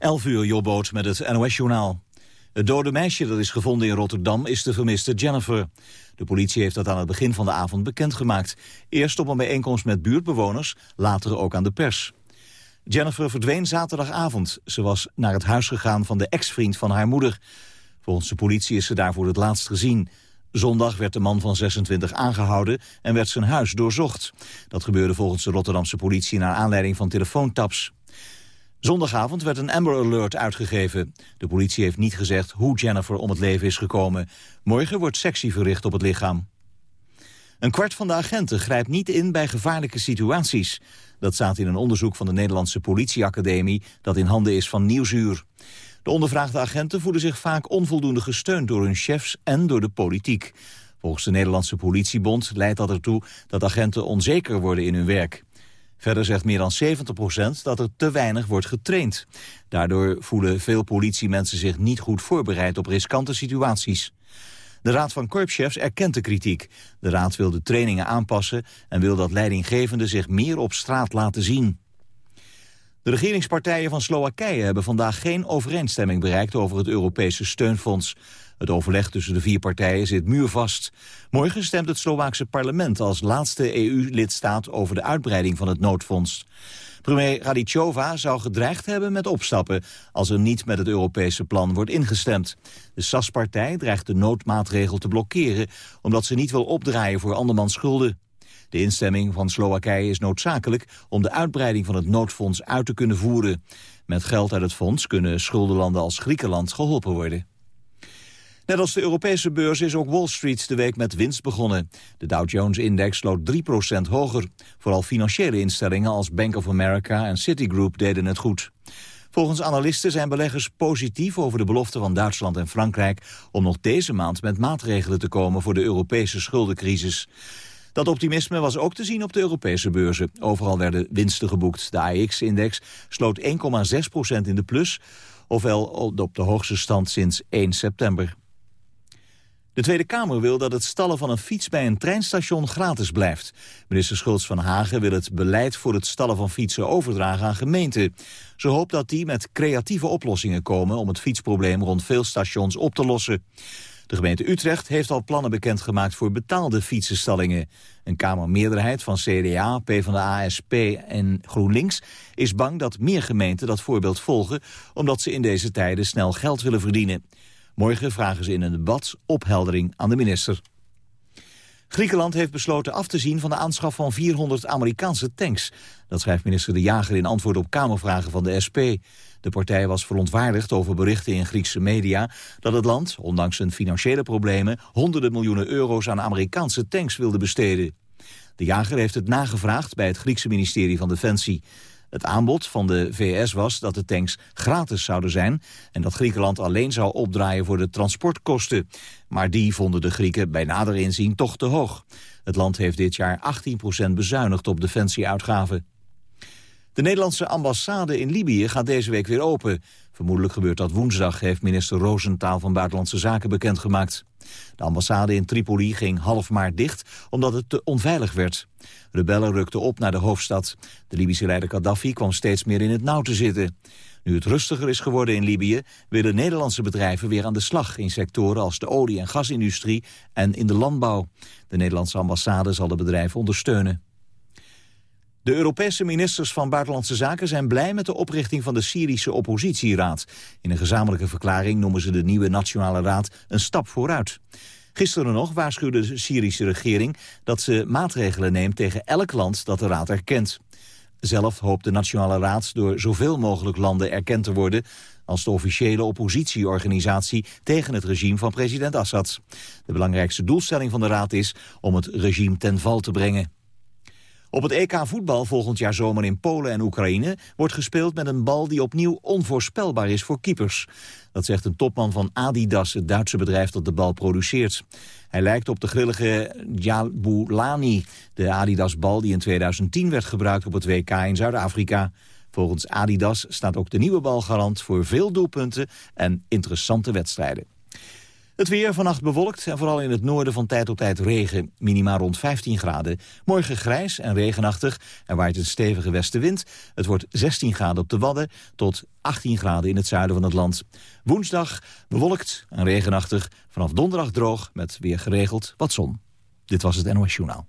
11 uur Jobboot met het NOS-journaal. Het dode meisje dat is gevonden in Rotterdam is de vermiste Jennifer. De politie heeft dat aan het begin van de avond bekendgemaakt. Eerst op een bijeenkomst met buurtbewoners, later ook aan de pers. Jennifer verdween zaterdagavond. Ze was naar het huis gegaan van de ex-vriend van haar moeder. Volgens de politie is ze daar voor het laatst gezien. Zondag werd de man van 26 aangehouden en werd zijn huis doorzocht. Dat gebeurde volgens de Rotterdamse politie naar aanleiding van telefoontaps. Zondagavond werd een Amber Alert uitgegeven. De politie heeft niet gezegd hoe Jennifer om het leven is gekomen. Morgen wordt sectie verricht op het lichaam. Een kwart van de agenten grijpt niet in bij gevaarlijke situaties. Dat staat in een onderzoek van de Nederlandse politieacademie... dat in handen is van Nieuwsuur. De ondervraagde agenten voelen zich vaak onvoldoende gesteund door hun chefs en door de politiek. Volgens de Nederlandse politiebond leidt dat ertoe dat agenten onzeker worden in hun werk. Verder zegt meer dan 70% dat er te weinig wordt getraind. Daardoor voelen veel politiemensen zich niet goed voorbereid op riskante situaties. De Raad van Korpschefs erkent de kritiek. De Raad wil de trainingen aanpassen en wil dat leidinggevenden zich meer op straat laten zien. De regeringspartijen van Slowakije hebben vandaag geen overeenstemming bereikt over het Europese steunfonds. Het overleg tussen de vier partijen zit muurvast. Morgen stemt het Slovaakse parlement als laatste EU-lidstaat over de uitbreiding van het noodfonds. Premier Radicova zou gedreigd hebben met opstappen als er niet met het Europese plan wordt ingestemd. De SAS-partij dreigt de noodmaatregel te blokkeren omdat ze niet wil opdraaien voor andermans schulden. De instemming van Slowakije is noodzakelijk om de uitbreiding van het noodfonds uit te kunnen voeren. Met geld uit het fonds kunnen schuldenlanden als Griekenland geholpen worden. Net als de Europese beurs is ook Wall Street de week met winst begonnen. De Dow Jones-index sloot 3% hoger. Vooral financiële instellingen als Bank of America en Citigroup deden het goed. Volgens analisten zijn beleggers positief over de belofte van Duitsland en Frankrijk... om nog deze maand met maatregelen te komen voor de Europese schuldencrisis. Dat optimisme was ook te zien op de Europese beurzen. Overal werden winsten geboekt. De AX-index sloot 1,6% in de plus, ofwel op de hoogste stand sinds 1 september. De Tweede Kamer wil dat het stallen van een fiets bij een treinstation gratis blijft. Minister Schultz van Hagen wil het beleid voor het stallen van fietsen overdragen aan gemeenten. Ze hoopt dat die met creatieve oplossingen komen om het fietsprobleem rond veel stations op te lossen. De gemeente Utrecht heeft al plannen bekendgemaakt voor betaalde fietsenstallingen. Een kamermeerderheid van CDA, PvdA, SP en GroenLinks is bang dat meer gemeenten dat voorbeeld volgen... omdat ze in deze tijden snel geld willen verdienen. Morgen vragen ze in een debat opheldering aan de minister. Griekenland heeft besloten af te zien van de aanschaf van 400 Amerikaanse tanks. Dat schrijft minister De Jager in antwoord op Kamervragen van de SP. De partij was verontwaardigd over berichten in Griekse media... dat het land, ondanks zijn financiële problemen... honderden miljoenen euro's aan Amerikaanse tanks wilde besteden. De jager heeft het nagevraagd bij het Griekse ministerie van Defensie. Het aanbod van de VS was dat de tanks gratis zouden zijn... en dat Griekenland alleen zou opdraaien voor de transportkosten. Maar die vonden de Grieken bij nader inzien toch te hoog. Het land heeft dit jaar 18% bezuinigd op defensieuitgaven. De Nederlandse ambassade in Libië gaat deze week weer open. Vermoedelijk gebeurt dat woensdag, heeft minister Roosentaal van Buitenlandse Zaken bekendgemaakt. De ambassade in Tripoli ging half maart dicht omdat het te onveilig werd. Rebellen rukten op naar de hoofdstad. De Libische leider Gaddafi kwam steeds meer in het nauw te zitten. Nu het rustiger is geworden in Libië... willen Nederlandse bedrijven weer aan de slag... in sectoren als de olie- en gasindustrie en in de landbouw. De Nederlandse ambassade zal de bedrijven ondersteunen. De Europese ministers van Buitenlandse Zaken zijn blij met de oprichting van de Syrische oppositieraad. In een gezamenlijke verklaring noemen ze de nieuwe Nationale Raad een stap vooruit. Gisteren nog waarschuwde de Syrische regering dat ze maatregelen neemt tegen elk land dat de raad erkent. Zelf hoopt de Nationale Raad door zoveel mogelijk landen erkend te worden als de officiële oppositieorganisatie tegen het regime van president Assad. De belangrijkste doelstelling van de Raad is om het regime ten val te brengen. Op het EK voetbal volgend jaar zomer in Polen en Oekraïne wordt gespeeld met een bal die opnieuw onvoorspelbaar is voor keepers. Dat zegt een topman van Adidas, het Duitse bedrijf dat de bal produceert. Hij lijkt op de grillige Jabulani, de Adidas-bal die in 2010 werd gebruikt op het WK in Zuid-Afrika. Volgens Adidas staat ook de nieuwe bal garant voor veel doelpunten en interessante wedstrijden. Het weer vannacht bewolkt en vooral in het noorden van tijd tot tijd regen. Minima rond 15 graden. Morgen grijs en regenachtig en waait een stevige westenwind. Het wordt 16 graden op de Wadden tot 18 graden in het zuiden van het land. Woensdag bewolkt en regenachtig. Vanaf donderdag droog met weer geregeld wat zon. Dit was het NOS Journaal.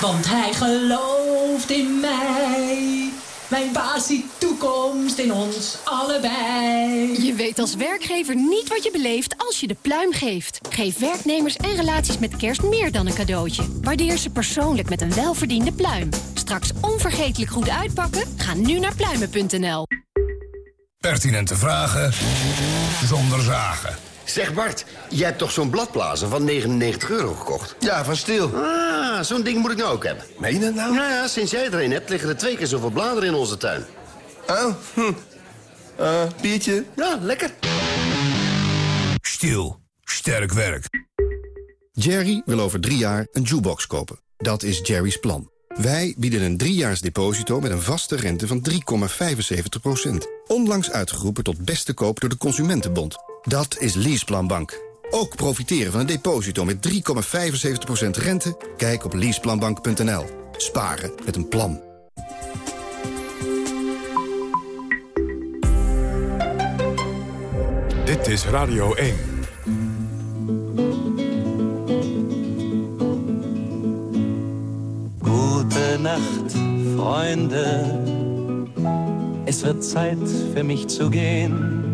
Want hij gelooft in mij. Mijn baas ziet toekomst in ons allebei. Je weet als werkgever niet wat je beleeft als je de pluim geeft. Geef werknemers en relaties met kerst meer dan een cadeautje. Waardeer ze persoonlijk met een welverdiende pluim. Straks onvergetelijk goed uitpakken? Ga nu naar pluimen.nl. Pertinente vragen zonder zagen. Zeg Bart, jij hebt toch zo'n bladblazer van 99 euro gekocht? Ja, van stil. Ah, zo'n ding moet ik nou ook hebben. Meen je dat nou? Nou ja, sinds jij er een hebt, liggen er twee keer zoveel bladeren in onze tuin. Oh, hm. Uh, biertje? Ja, lekker. Stil. Sterk werk. Jerry wil over drie jaar een jukebox kopen. Dat is Jerry's plan. Wij bieden een driejaars deposito met een vaste rente van 3,75%. Onlangs uitgeroepen tot beste koop door de Consumentenbond. Dat is Leaseplanbank. Ook profiteren van een deposito met 3,75% rente? Kijk op leaseplanbank.nl. Sparen met een plan. Dit is Radio 1. Gute Nacht, Freunde. Es wird Zeit für mich zu gehen.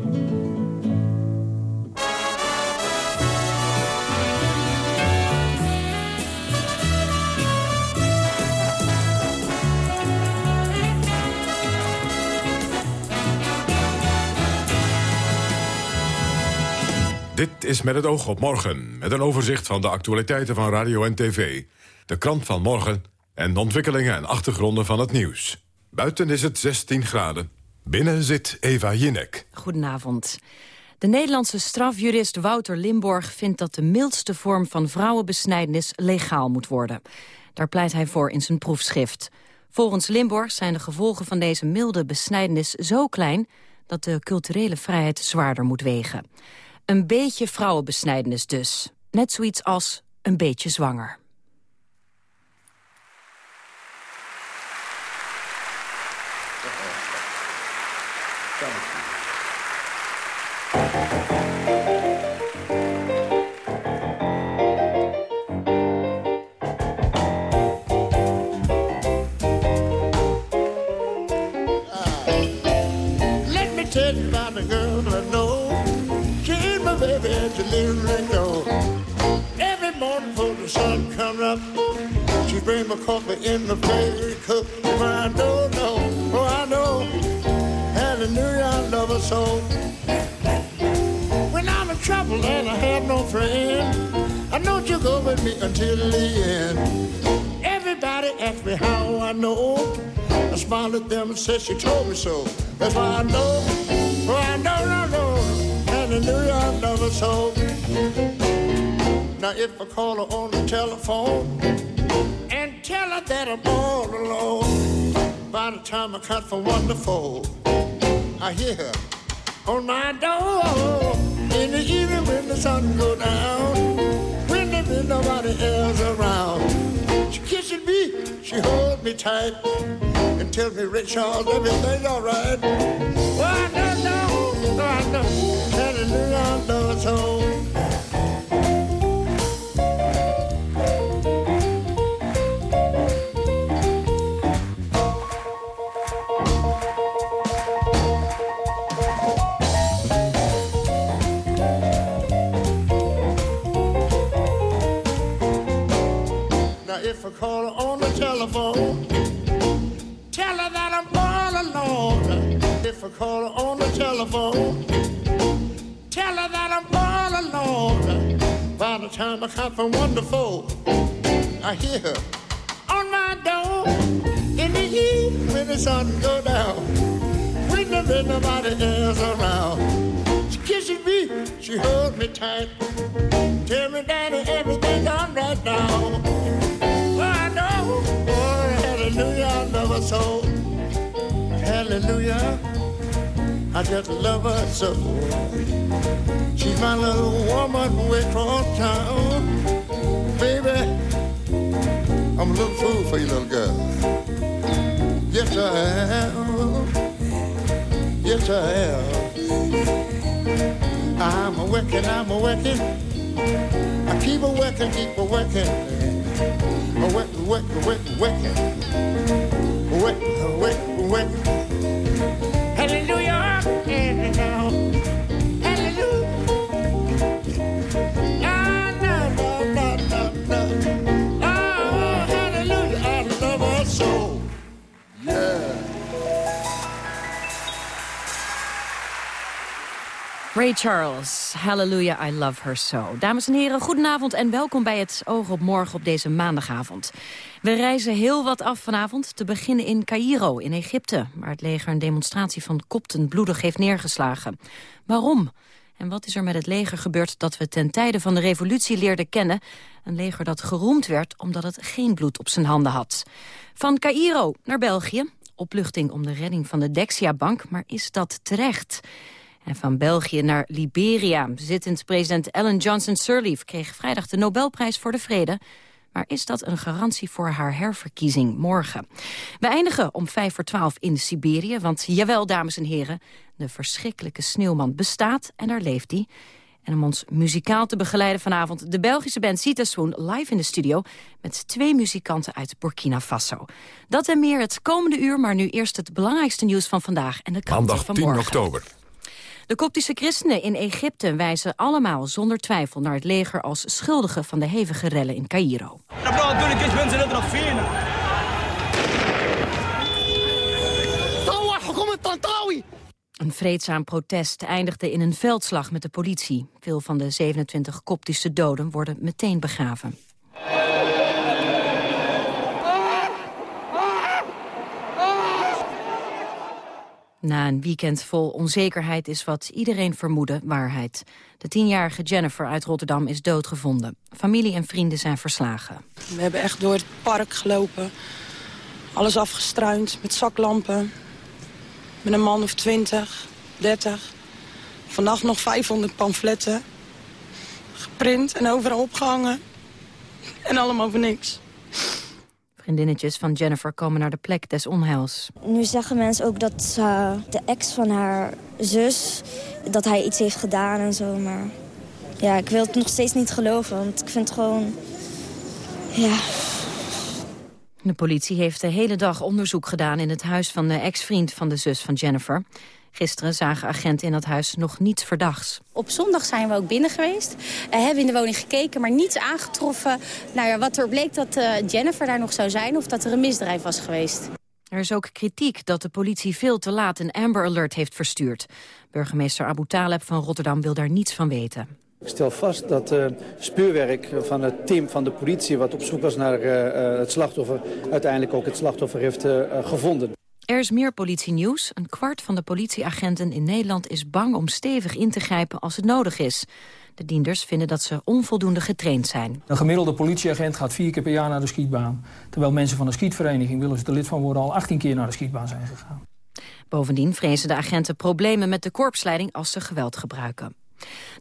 Dit is met het oog op morgen, met een overzicht van de actualiteiten van radio en tv. De krant van morgen en de ontwikkelingen en achtergronden van het nieuws. Buiten is het 16 graden. Binnen zit Eva Jinek. Goedenavond. De Nederlandse strafjurist Wouter Limborg vindt dat de mildste vorm van vrouwenbesnijdenis legaal moet worden. Daar pleit hij voor in zijn proefschrift. Volgens Limborg zijn de gevolgen van deze milde besnijdenis zo klein dat de culturele vrijheid zwaarder moet wegen. Een beetje vrouwenbesnijdenis dus. Net zoiets als een beetje zwanger. My coffee in the favorite cup. If I don't know, oh I know, hallelujah, I love her so. When I'm in trouble and I have no friend, I know you'll go with me until the end. Everybody asks me how I know. I smile at them and say she told me so. That's why I know, oh I know, no, no, hallelujah, I love her so. Now if I call her on the telephone tell her that I'm all alone. By the time I cut for wonderful, I hear her on my door. In the evening when the sun go down, when there is nobody else around. She kisses me, she holds me tight, and tells me, Ray Charles, everything's alright. Well, I don't know, I know, hallelujah, I know it's home. If I call her on the telephone. Tell her that I'm all alone. If I call her on the telephone. Tell her that I'm all alone. By the time I come from wonderful, I hear her on my door. In the evening when the sun go down. When there's nobody else around. She kisses me, she holds me tight. Tell me, Daddy, everything gone right now. So. Hallelujah, I just love her so. She's my little woman way across town. Baby, I'm a little fool for you, little girl. Yes, I am. Yes, I am. I'm a working, I'm a working. I keep a working, keep a working. A work, work, work, working wet, wet, wet. Ray Charles, Hallelujah, I love her so. Dames en heren, goedenavond en welkom bij het Oog op Morgen op deze maandagavond. We reizen heel wat af vanavond, te beginnen in Cairo in Egypte... waar het leger een demonstratie van kopten bloedig heeft neergeslagen. Waarom? En wat is er met het leger gebeurd dat we ten tijde van de revolutie leerden kennen? Een leger dat geroemd werd omdat het geen bloed op zijn handen had. Van Cairo naar België, opluchting om de redding van de Dexia-bank, maar is dat terecht? En van België naar Liberia. Zittend president Ellen Johnson Sirleaf kreeg vrijdag de Nobelprijs voor de Vrede. Maar is dat een garantie voor haar herverkiezing morgen? We eindigen om vijf voor twaalf in Siberië. Want jawel, dames en heren, de verschrikkelijke sneeuwman bestaat en daar leeft hij. En om ons muzikaal te begeleiden vanavond... de Belgische band Sita Swoon live in de studio... met twee muzikanten uit Burkina Faso. Dat en meer het komende uur, maar nu eerst het belangrijkste nieuws van vandaag... en de kranten Maandag van 10 morgen. oktober. De koptische christenen in Egypte wijzen allemaal zonder twijfel naar het leger als schuldige van de hevige rellen in Cairo. Een vreedzaam protest eindigde in een veldslag met de politie. Veel van de 27 koptische doden worden meteen begraven. Na een weekend vol onzekerheid is wat iedereen vermoedde waarheid. De tienjarige Jennifer uit Rotterdam is doodgevonden. Familie en vrienden zijn verslagen. We hebben echt door het park gelopen. Alles afgestruind met zaklampen. Met een man of 20, 30. Vannacht nog 500 pamfletten. Geprint en overal opgehangen. En allemaal voor niks. Vriendinnetjes van Jennifer komen naar de plek des onheils. Nu zeggen mensen ook dat eh, de ex van haar zus... dat hij iets heeft gedaan en zo, maar... Ja, ik wil het nog steeds niet geloven, want ik vind het gewoon... Ja, De politie heeft de hele dag onderzoek gedaan in het huis van de ex-vriend van de zus van Jennifer. Gisteren zagen agenten in dat huis nog niets verdachts. Op zondag zijn we ook binnen geweest. Uh, hebben in de woning gekeken, maar niets aangetroffen. Nou ja, wat er bleek dat eh, Jennifer daar nog zou zijn of dat er een misdrijf was geweest. Er is ook kritiek dat de politie veel te laat een Amber Alert heeft verstuurd. Burgemeester Abu Taleb van Rotterdam wil daar niets van weten. Ik stel vast dat het speurwerk van het team van de politie... wat op zoek was naar uh, het slachtoffer... uiteindelijk ook het slachtoffer heeft uh, gevonden. Er is meer politienieuws. Een kwart van de politieagenten in Nederland is bang om stevig in te grijpen als het nodig is. De dienders vinden dat ze onvoldoende getraind zijn. Een gemiddelde politieagent gaat vier keer per jaar naar de schietbaan. Terwijl mensen van een schietvereniging, willen ze er lid van worden, al 18 keer naar de schietbaan zijn gegaan. Bovendien vrezen de agenten problemen met de korpsleiding als ze geweld gebruiken.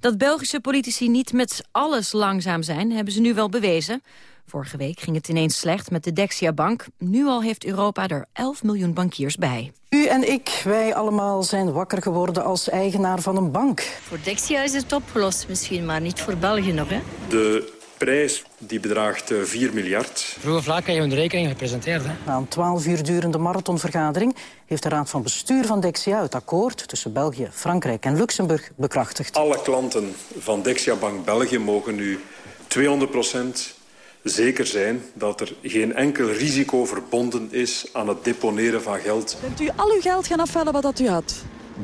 Dat Belgische politici niet met alles langzaam zijn, hebben ze nu wel bewezen. Vorige week ging het ineens slecht met de Dexia-bank. Nu al heeft Europa er 11 miljoen bankiers bij. U en ik, wij allemaal zijn wakker geworden als eigenaar van een bank. Voor Dexia is het opgelost misschien, maar niet voor België nog. Hè? De prijs die bedraagt 4 miljard. Vroeger vlak heb je een rekening gepresenteerd. Hè? Na een 12 uur durende marathonvergadering heeft de Raad van Bestuur van Dexia het akkoord tussen België, Frankrijk en Luxemburg bekrachtigd. Alle klanten van Dexia Bank België mogen nu 200 procent zeker zijn dat er geen enkel risico verbonden is aan het deponeren van geld. Bent u al uw geld gaan afvellen wat dat u had?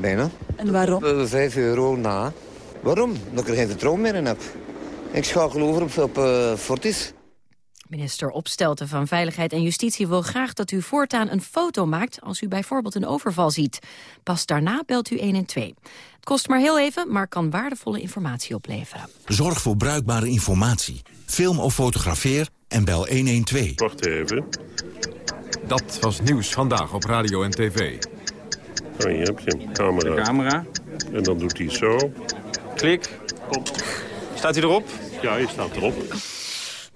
Bijna. En waarom? Uh, vijf euro na. Waarom? Omdat ik er geen vertrouwen meer in heb. Ik schakel over op, op uh, Fortis. Minister Opstelten van Veiligheid en Justitie wil graag dat u voortaan een foto maakt als u bijvoorbeeld een overval ziet. Pas daarna belt u 112. Het kost maar heel even, maar kan waardevolle informatie opleveren. Zorg voor bruikbare informatie. Film of fotografeer en bel 112. Wacht even. Dat was nieuws vandaag op radio en tv. Oh, hier heb je een camera. De camera. En dan doet hij zo. Klik. Staat hij erop? Ja, hij staat erop.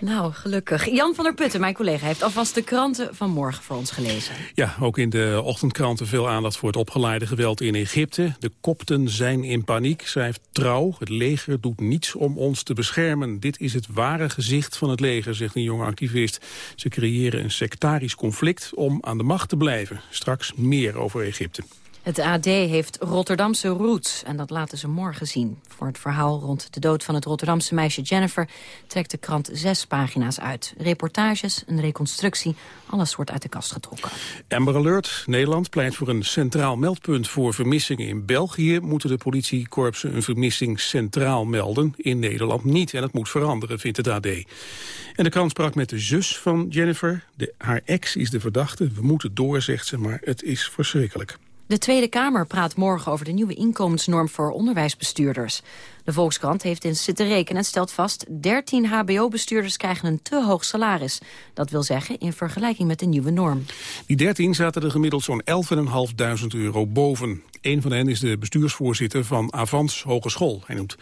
Nou, gelukkig. Jan van der Putten, mijn collega, heeft alvast de kranten van morgen voor ons gelezen. Ja, ook in de ochtendkranten veel aandacht voor het opgeleide geweld in Egypte. De kopten zijn in paniek, schrijft Trouw. Het leger doet niets om ons te beschermen. Dit is het ware gezicht van het leger, zegt een jonge activist. Ze creëren een sectarisch conflict om aan de macht te blijven. Straks meer over Egypte. Het AD heeft Rotterdamse roots en dat laten ze morgen zien. Voor het verhaal rond de dood van het Rotterdamse meisje Jennifer... trekt de krant zes pagina's uit. Reportages, een reconstructie, alles wordt uit de kast getrokken. Amber Alert, Nederland pleit voor een centraal meldpunt voor vermissingen. In België moeten de politiekorpsen een vermissing centraal melden. In Nederland niet en het moet veranderen, vindt het AD. En de krant sprak met de zus van Jennifer. De, haar ex is de verdachte. We moeten door, zegt ze, maar het is verschrikkelijk. De Tweede Kamer praat morgen over de nieuwe inkomensnorm voor onderwijsbestuurders. De Volkskrant heeft eens zitten rekenen en stelt vast... 13 hbo-bestuurders krijgen een te hoog salaris. Dat wil zeggen in vergelijking met de nieuwe norm. Die 13 zaten er gemiddeld zo'n 11.500 euro boven. Een van hen is de bestuursvoorzitter van Avans Hogeschool. Hij noemt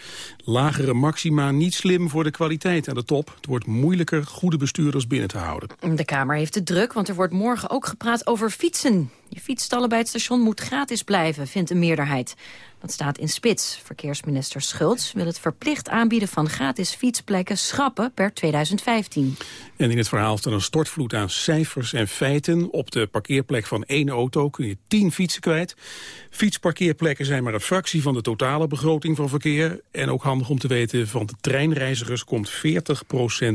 lagere maxima niet slim voor de kwaliteit aan de top. Het wordt moeilijker goede bestuurders binnen te houden. De Kamer heeft het druk, want er wordt morgen ook gepraat over fietsen. Je fietsstallen bij het station moet gratis blijven, vindt een meerderheid. Dat staat in spits. Verkeersminister Schultz wil het verplicht aanbieden van gratis fietsplekken schrappen per 2015. En in het verhaal staat een stortvloed aan cijfers en feiten. Op de parkeerplek van één auto kun je tien fietsen kwijt. Fietsparkeerplekken zijn maar een fractie van de totale begroting van verkeer. En ook handig om te weten, van de treinreizigers komt 40%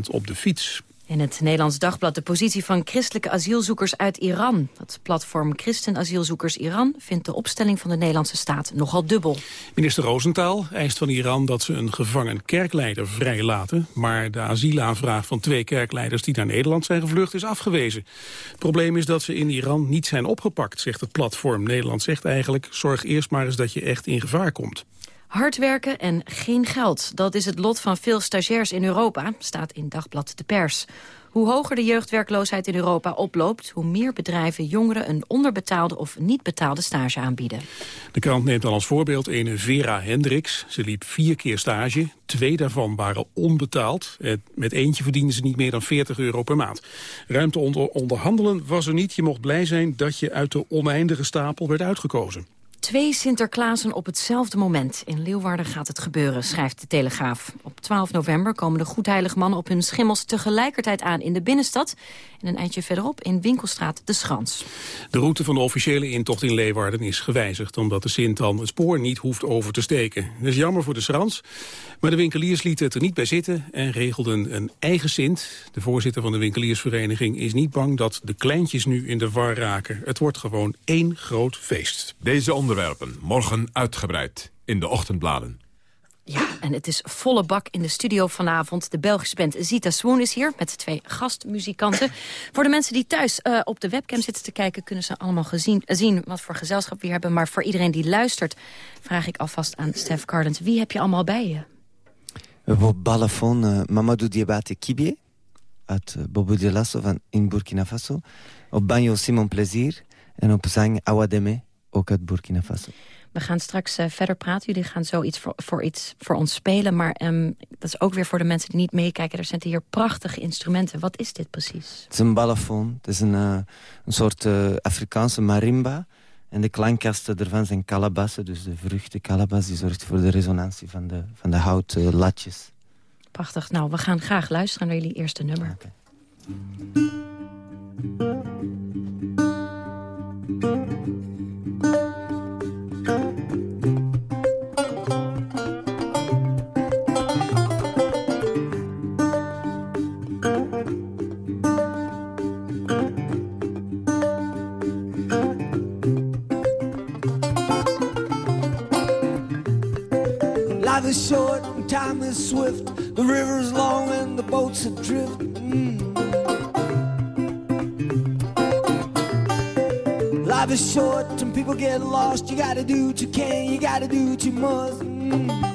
op de fiets. In het Nederlands Dagblad de positie van christelijke asielzoekers uit Iran. Het platform Christen-asielzoekers Iran vindt de opstelling van de Nederlandse staat nogal dubbel. Minister Roosentaal eist van Iran dat ze een gevangen kerkleider vrijlaten. Maar de asielaanvraag van twee kerkleiders die naar Nederland zijn gevlucht is afgewezen. Het probleem is dat ze in Iran niet zijn opgepakt, zegt het platform. Nederland zegt eigenlijk, zorg eerst maar eens dat je echt in gevaar komt. Hard werken en geen geld. Dat is het lot van veel stagiairs in Europa, staat in Dagblad de Pers. Hoe hoger de jeugdwerkloosheid in Europa oploopt... hoe meer bedrijven jongeren een onderbetaalde of niet betaalde stage aanbieden. De krant neemt dan als voorbeeld een Vera Hendricks. Ze liep vier keer stage. Twee daarvan waren onbetaald. Met eentje verdienden ze niet meer dan 40 euro per maand. Ruimte onder onderhandelen was er niet. Je mocht blij zijn dat je uit de oneindige stapel werd uitgekozen. Twee Sinterklaasen op hetzelfde moment. In Leeuwarden gaat het gebeuren, schrijft de Telegraaf. Op 12 november komen de goedheilig mannen op hun schimmels tegelijkertijd aan in de binnenstad. En een eindje verderop in Winkelstraat de Schans. De route van de officiële intocht in Leeuwarden is gewijzigd... omdat de Sint dan het spoor niet hoeft over te steken. Dat is jammer voor de Schans, maar de winkeliers lieten het er niet bij zitten... en regelden een eigen Sint. De voorzitter van de winkeliersvereniging is niet bang dat de kleintjes nu in de war raken. Het wordt gewoon één groot feest. Deze onderwerpen morgen uitgebreid in de ochtendbladen. Ja, en het is volle bak in de studio vanavond. De Belgische band Zita Swoon is hier met twee gastmuzikanten. Voor de mensen die thuis uh, op de webcam zitten te kijken... kunnen ze allemaal gezien, zien wat voor gezelschap we hier hebben. Maar voor iedereen die luistert vraag ik alvast aan Stef Cardens. Wie heb je allemaal bij je? Op balafon uh, Mamadou Diabate Kibie uit Bobo Dioulasso van in Burkina Faso. Op banjo Simon Plezier en op zang Awademe, ook uit Burkina Faso. We gaan straks uh, verder praten. Jullie gaan zoiets voor, voor, iets voor ons spelen. Maar um, dat is ook weer voor de mensen die niet meekijken. Er zijn hier prachtige instrumenten. Wat is dit precies? Het is een balafon. Het is een, uh, een soort uh, Afrikaanse marimba. En de klankkasten ervan zijn calabassen. Dus de vruchten calabas die zorgt voor de resonantie van de, van de houtlatjes. Prachtig. Nou, we gaan graag luisteren naar jullie eerste nummer. Okay. is short and time is swift. The river's long and the boats adrift. Mm. Life is short and people get lost. You gotta do what you can, you gotta do what you must. Mm.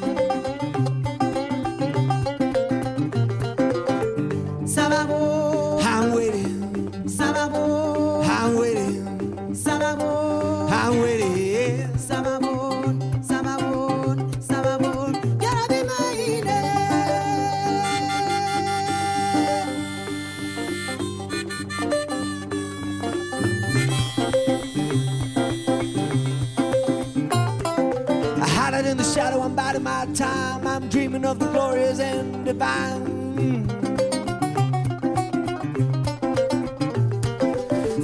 Time. I'm dreaming of the glorious and divine.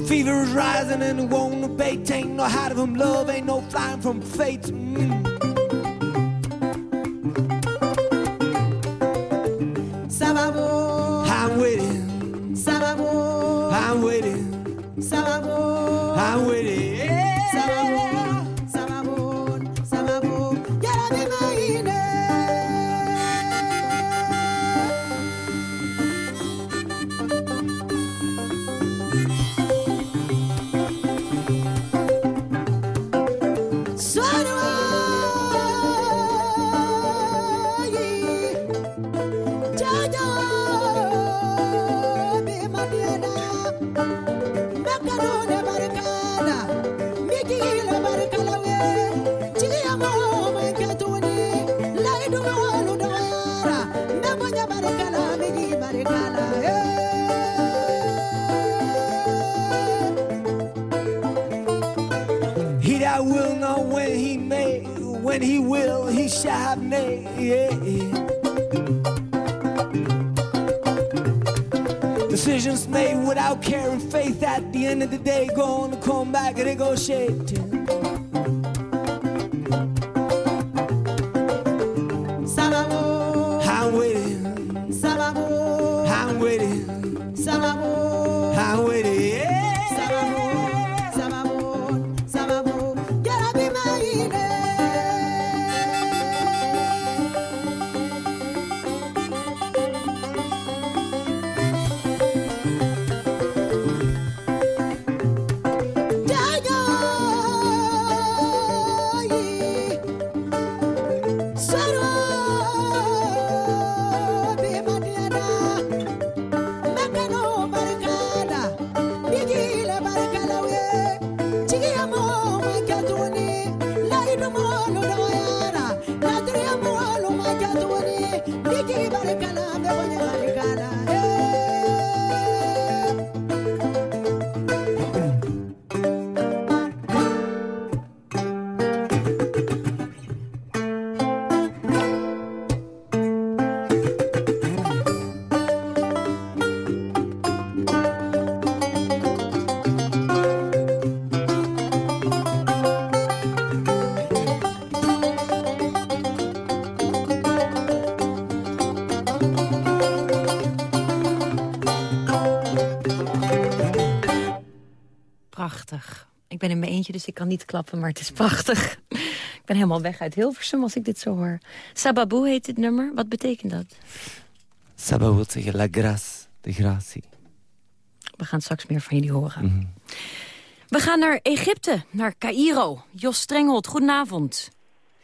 Fever is rising and it won't abate. Ain't no hiding from love, ain't no flying from fate. Mm. Sababo, I'm waiting, sababo, I'm waiting, sababo, I'm waiting. When he will, he shall have nay. Decisions made without care and faith at the end of the day gonna come back and they mijn eentje, dus ik kan niet klappen, maar het is prachtig. ik ben helemaal weg uit Hilversum als ik dit zo hoor. Sababu heet dit nummer. Wat betekent dat? Saba wil zeggen la grâce, de gratie. We gaan straks meer van jullie horen. Mhm. We gaan naar Egypte, naar Cairo. Jos Strenghold, goedenavond.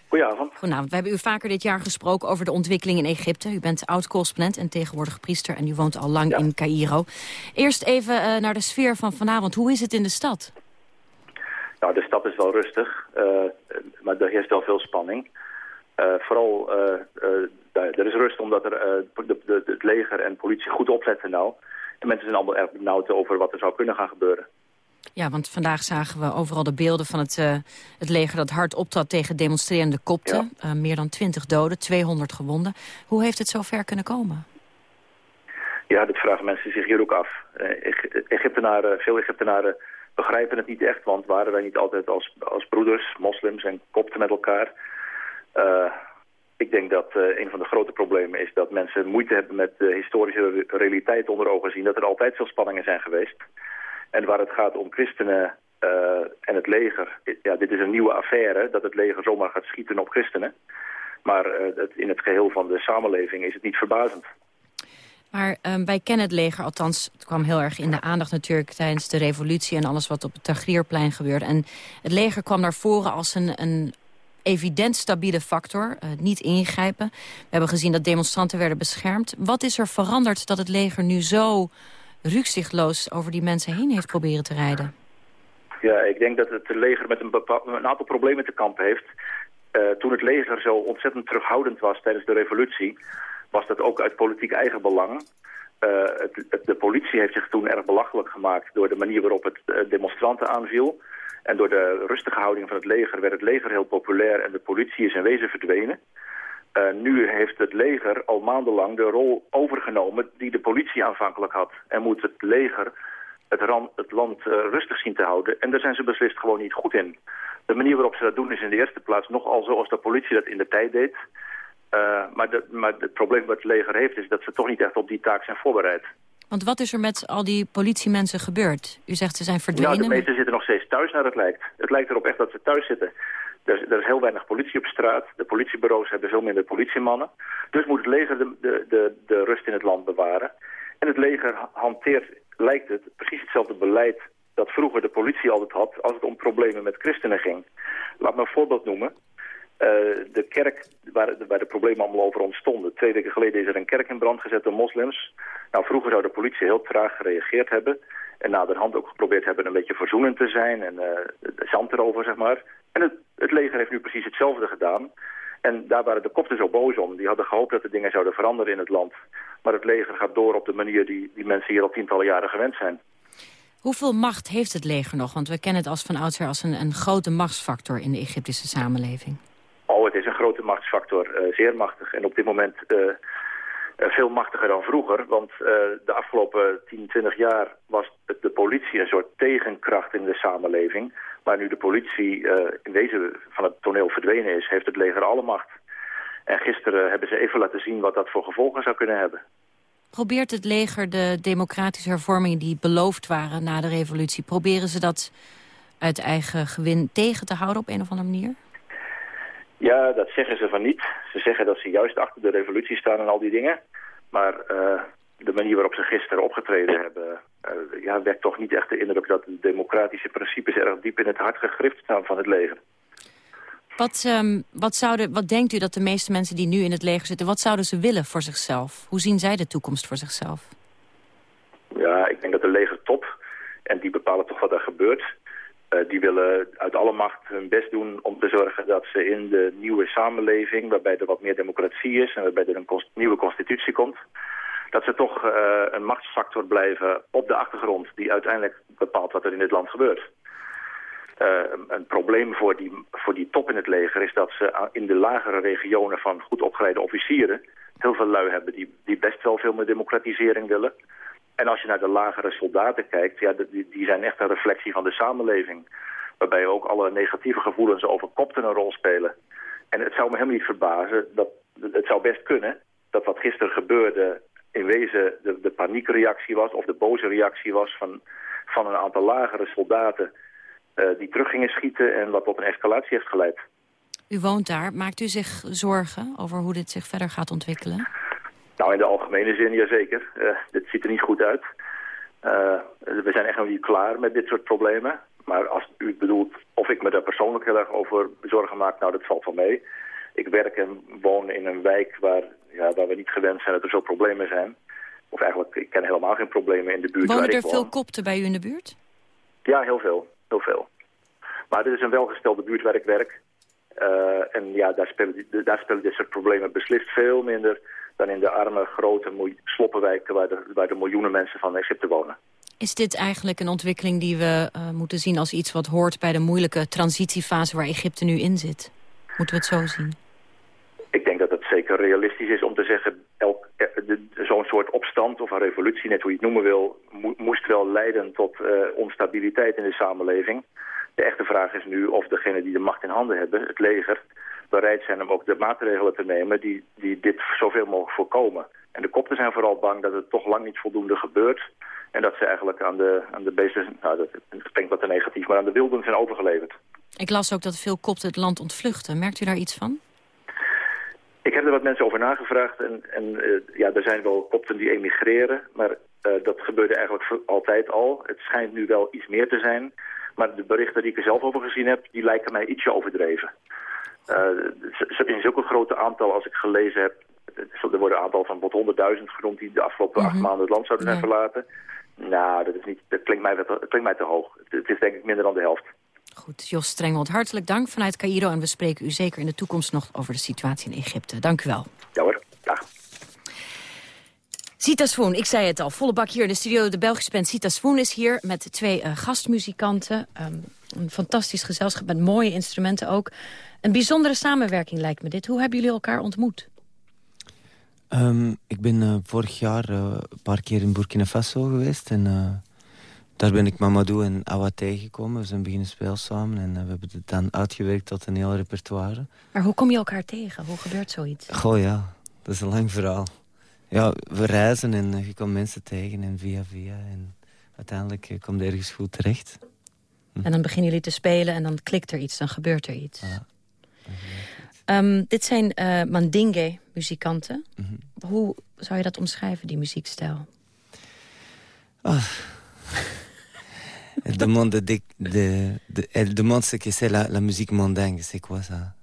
Goedenavond. Goedenavond. We hebben u vaker dit jaar gesproken over de ontwikkeling in Egypte. U bent oud-correspondent en tegenwoordig priester... en u woont al lang in Cairo. Eerst even eh, naar de sfeer van vanavond. Hoe is het in de stad? Nou, de stad is wel rustig, eh, maar er heerst wel veel spanning. Eh, vooral, eh, daar- er is rust omdat er, de, de, het leger en politie goed opletten nou. De mensen zijn allemaal erg benauwd over wat er zou kunnen gaan gebeuren. Ja, want vandaag zagen we overal de beelden van het, het leger... dat hard optrad tegen demonstrerende kopten. Meer dan 20 doden, 200 gewonden. Hoe heeft het zo ver kunnen komen? Ja, dat vragen mensen zich hier ook af. Eg- Egyptenaren, veel Egyptenaren begrijpen het niet echt, want waren wij niet altijd als, als broeders, moslims en kopten met elkaar? Eh, ik denk dat eh, een van de grote problemen is dat mensen moeite hebben met de historische re- realiteit onder ogen zien. Dat er altijd veel spanningen zijn geweest. En waar het gaat om christenen eh, en het leger, ja, dit is een nieuwe affaire, dat het leger zomaar gaat schieten op christenen. Maar het, in het geheel van de samenleving is het niet verbazend. Maar um, wij kennen het leger, althans, het kwam heel erg in de aandacht natuurlijk... tijdens de revolutie en alles wat op het Tagrierplein gebeurde. En het leger kwam naar voren als een, een evident stabiele factor, uh, niet ingrijpen. We hebben gezien dat demonstranten werden beschermd. Wat is er veranderd dat het leger nu zo rukzichtloos over die mensen heen heeft proberen te rijden? Ja, ik denk dat het leger met een, een aantal problemen te kampen heeft. Uh, toen het leger zo ontzettend terughoudend was tijdens de revolutie... was dat ook uit politiek eigen belang. Uh, het, de politie heeft zich toen erg belachelijk gemaakt... door de manier waarop het uh, demonstranten aanviel. En door de rustige houding van het leger werd het leger heel populair... en de politie is in wezen verdwenen. Uh, nu heeft het leger al maandenlang de rol overgenomen die de politie aanvankelijk had. En moet het leger het, het land rustig zien te houden. En daar zijn ze beslist gewoon niet goed in. De manier waarop ze dat doen is in de eerste plaats nogal zoals de politie dat in de tijd deed. Uh, maar, de, maar het probleem wat het leger heeft is dat ze toch niet echt op die taak zijn voorbereid. Want wat is er met al die politiemensen gebeurd? U zegt ze zijn verdwenen. Ja, de meesten zitten nog steeds thuis naar het lijkt. Het lijkt erop echt dat ze thuis zitten. Er is, er is, heel weinig politie op straat. De politiebureaus hebben veel minder politiemannen. Dus moet het leger de, de, de, de rust in het land bewaren. En het leger hanteert, lijkt het, precies hetzelfde beleid dat vroeger de politie altijd had als het om problemen met christenen ging. Laat me een voorbeeld noemen. Uh, de kerk waar, waar, de problemen allemaal over ontstonden. Twee weken geleden is er een kerk in brand gezet door moslims. Nou, vroeger zou de politie heel traag gereageerd hebben. En naderhand ook geprobeerd hebben een beetje verzoenend te zijn. En uh, zand erover, zeg maar. En het, het leger heeft nu precies hetzelfde gedaan. En daar waren de kopten zo boos om. Die hadden gehoopt dat de dingen zouden veranderen in het land. Maar het leger gaat door op de manier die, die mensen hier al tientallen jaren gewend zijn. Hoeveel macht heeft het leger nog? Want we kennen het als van oudsher als een, een grote machtsfactor in de Egyptische samenleving. Oh, het is een grote machtsfactor. Uh, zeer machtig. En op dit moment uh, uh, veel machtiger dan vroeger. Want de afgelopen 10, 20 jaar was de politie een soort tegenkracht in de samenleving. Maar nu de politie in wezen van het toneel verdwenen is, heeft het leger alle macht. En gisteren hebben ze even laten zien wat dat voor gevolgen zou kunnen hebben. Probeert het leger de democratische hervormingen die beloofd waren na de revolutie... proberen ze dat uit eigen gewin tegen te houden op een of andere manier? Ja, dat zeggen ze van niet. Ze zeggen dat ze juist achter de revolutie staan en al die dingen. Maar uh, de manier waarop ze gisteren opgetreden hebben... Uh, ja, wekt toch niet echt de indruk dat de democratische principes... erg diep in het hart gegrift staan van het leger. Wat, um, wat, zouden, wat denkt u dat de meeste mensen die nu in het leger zitten... wat zouden ze willen voor zichzelf? Hoe zien zij de toekomst voor zichzelf? Ja, ik denk dat de legertop... en die bepalen toch wat er gebeurt... Uh, die willen uit alle macht hun best doen om te zorgen dat ze in de nieuwe samenleving... waarbij er wat meer democratie is en waarbij er een nieuwe constitutie komt... dat ze toch uh, een machtsfactor blijven op de achtergrond... die uiteindelijk bepaalt wat er in dit land gebeurt. Uh, een probleem voor die, voor die top in het leger is dat ze in de lagere regionen van goed opgeleide officieren heel veel lui hebben die, die best wel veel meer democratisering willen. En als je naar de lagere soldaten kijkt, ja, die, die zijn echt een reflectie van de samenleving. Waarbij ook alle negatieve gevoelens over kopten een rol spelen. En het zou me helemaal niet verbazen, dat, het zou best kunnen dat wat gisteren gebeurde in wezen de, de paniekreactie was of de boze reactie was van, van een aantal lagere soldaten uh, die terug gingen schieten en wat tot een escalatie heeft geleid. U woont daar. Maakt u zich zorgen over hoe dit zich verder gaat ontwikkelen? Nou, in de algemene zin, jazeker. Uh, dit ziet er niet goed uit. Uh, we zijn echt nog niet klaar met dit soort problemen. Maar als u bedoelt of ik me daar persoonlijk heel erg over zorgen maak, nou, dat valt van mee. Ik werk en woon in een wijk waar, ja, waar we niet gewend zijn dat er zo problemen zijn. Of eigenlijk, ik ken helemaal geen problemen in de buurt Wonen waar er ik woon. veel kopten bij u in de buurt? Ja, heel veel. Heel veel. Maar dit is een welgestelde buurt waar ik werk. Uh, en ja, daar spelen, daar spelen dit soort problemen beslist veel minder dan in de arme, grote sloppenwijken waar de, waar de miljoenen mensen van Egypte wonen. Is dit eigenlijk een ontwikkeling die we uh, moeten zien als iets wat hoort bij de moeilijke transitiefase waar Egypte nu in zit? Moeten we het zo zien? Ik denk dat het zeker realistisch is om te zeggen, zo'n soort opstand of een revolutie, net hoe je het noemen wil, mo moest wel leiden tot uh, onstabiliteit in de samenleving. De echte vraag is nu of degenen die de macht in handen hebben, het leger, bereid zijn om ook de maatregelen te nemen die, die dit zoveel mogelijk voorkomen. En de kopten zijn vooral bang dat het toch lang niet voldoende gebeurt. En dat ze eigenlijk aan de, aan de beesten, nou dat klinkt wat te negatief, maar aan de wilden zijn overgeleverd. Ik las ook dat veel kopten het land ontvluchten. Merkt u daar iets van? Ik heb er wat mensen over nagevraagd en, en eh, ja, er zijn wel kopten die emigreren, maar eh, dat gebeurde eigenlijk altijd al. Het schijnt nu wel iets meer te zijn, maar de berichten die ik er zelf over gezien heb, die lijken mij ietsje overdreven. Eh, ze, ze hebben in zulke grote aantal als ik gelezen heb. Er worden een aantal van wat 100.000 genoemd die de afgelopen acht maanden het land zouden zijn Ja. verlaten. Nou, dat, is niet, dat klinkt, mij, dat klinkt mij te hoog. Het, is denk ik minder dan de helft. Goed, Jos Strenghold, hartelijk dank vanuit Cairo. En we spreken u zeker in de toekomst nog over de situatie in Egypte. Dank u wel. Ja hoor, dag. Sita Swoon, ik zei het al, volle bak hier in de studio. De Belgische band Sita Swoon is hier met twee eh, gastmuzikanten. Ehm, een fantastisch gezelschap met mooie instrumenten ook. Een bijzondere samenwerking lijkt me dit. Hoe hebben jullie elkaar ontmoet? Ehm, ik ben eh, vorig jaar eh, een paar keer in Burkina Faso geweest. En eh, daar ben ik Mamadou en Awa tegengekomen. We zijn beginnen spelen samen en we hebben het dan uitgewerkt tot een heel repertoire. Maar hoe kom je elkaar tegen? Hoe gebeurt zoiets? Goh ja, dat is een lang verhaal. Ja, we reizen en je komt mensen tegen en via via. En uiteindelijk komt ergens goed terecht. En dan beginnen jullie te spelen en dan klikt er iets, dan gebeurt er iets. Ehm, dit zijn eh Mandingue-muzikanten. Hoe zou je dat omschrijven, die muziekstijl? Ah. Elle demande, de, de, de- elle demande ce que c'est la, la musique mandingue. C'est quoi ça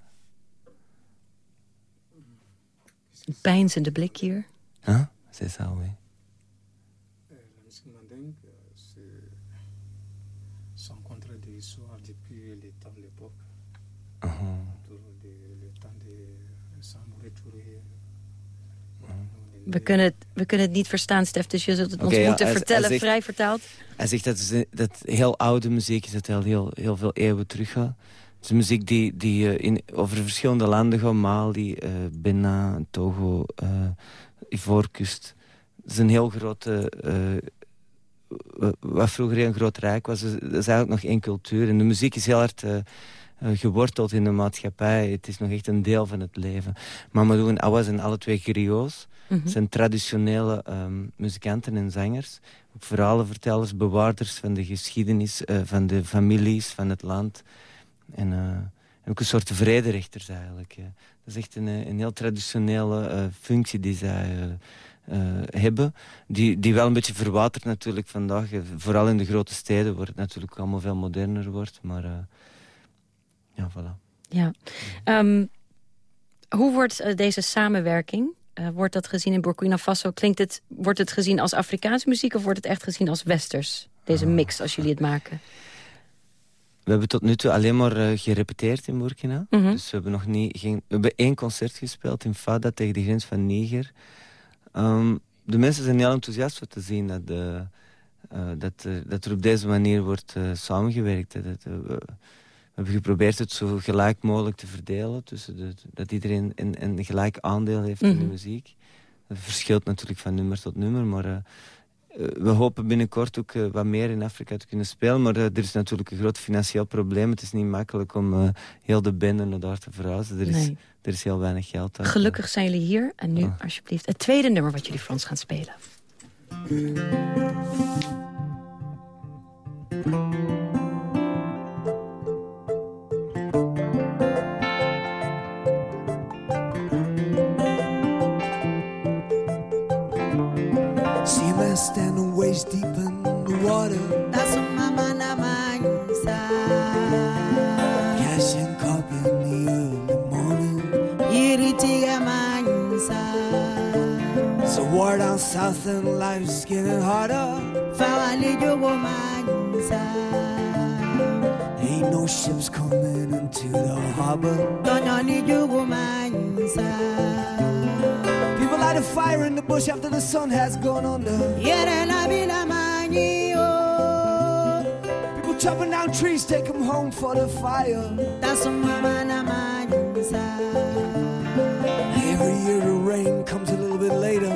Een pijnzende blik hier. Hein C'est ça, oui. La musique mandingue, euh, c'est- s'encontre des histoires depuis les temps de l'époque. Autour de- le temps de Sambouré Touré. We kunnen, het, we kunnen het niet verstaan, Stef, dus je zult het ons ja, moeten hij- hij vertellen, zegt- vrij vertaald. Hij zegt dat, ze- dat heel oude muziek is, dat al heel, heel veel eeuwen teruggaat. Het is muziek die, die eh, in, over verschillende landen gaat. Mali, Benin, Togo, eh Ivoorkust. Het is een heel grote... wa- wat vroeger een groot rijk was, is, dat is eigenlijk nog één cultuur. En de muziek is heel hard geworteld in de maatschappij. Het is nog echt een deel van het leven. Mamadou en Awa zijn alle twee griots. Mhm. Het zijn traditionele ehm, muzikanten en zangers. Ook verhalenvertellers, bewaarders van de geschiedenis, eh, van de families, van het land. En, eh, en ook een soort vrederechters eigenlijk. ja. Dat is echt een, eh, een heel traditionele functie die zij hebben. Die, die wel een beetje verwatert natuurlijk vandaag. Vooral in de grote steden wordt het natuurlijk allemaal veel moderner wordt. Maar ja, voilà. Ja. Ehm, hoe wordt deze samenwerking, eh, wordt dat gezien in Burkina Faso? Klinkt het, wordt het gezien als Afrikaanse muziek of wordt het echt gezien als westers? Deze Ah. mix, als jullie het maken. We hebben tot nu toe alleen maar eh, gerepeteerd in Burkina. Mhm. Dus we hebben nog niet... Geen, we hebben één concert gespeeld in Fada tegen de grens van Niger. Ehm, de mensen zijn heel enthousiast om te zien dat, de, eh, dat, dat er op deze manier wordt samengewerkt. Dat, hebben geprobeerd het zo gelijk mogelijk te verdelen. Tussen de, dat iedereen een, een gelijk aandeel heeft in de Mhm. muziek. Dat verschilt natuurlijk van nummer tot nummer, maar... eh, eh, we hopen binnenkort ook eh, wat meer in Afrika te kunnen spelen. Maar er is natuurlijk een groot financieel probleem. Het is niet makkelijk om heel de bende naar daar te verhuizen. Er is, er is heel weinig geld. daar. Gelukkig zijn jullie hier. En nu, Ah. alsjeblieft, het tweede nummer wat jullie voor ons gaan spelen. Deep in the water. That's what my na mansa. Cash and cup in the early morning. So war down south and life's getting harder. Ain't no ships coming into the harbor. Light a fire in the bush after the sun has gone under. Yere la bila mani o. People chopping down trees, take them home for the fire. That's what mama na mansa. Every year the rain comes a little bit later.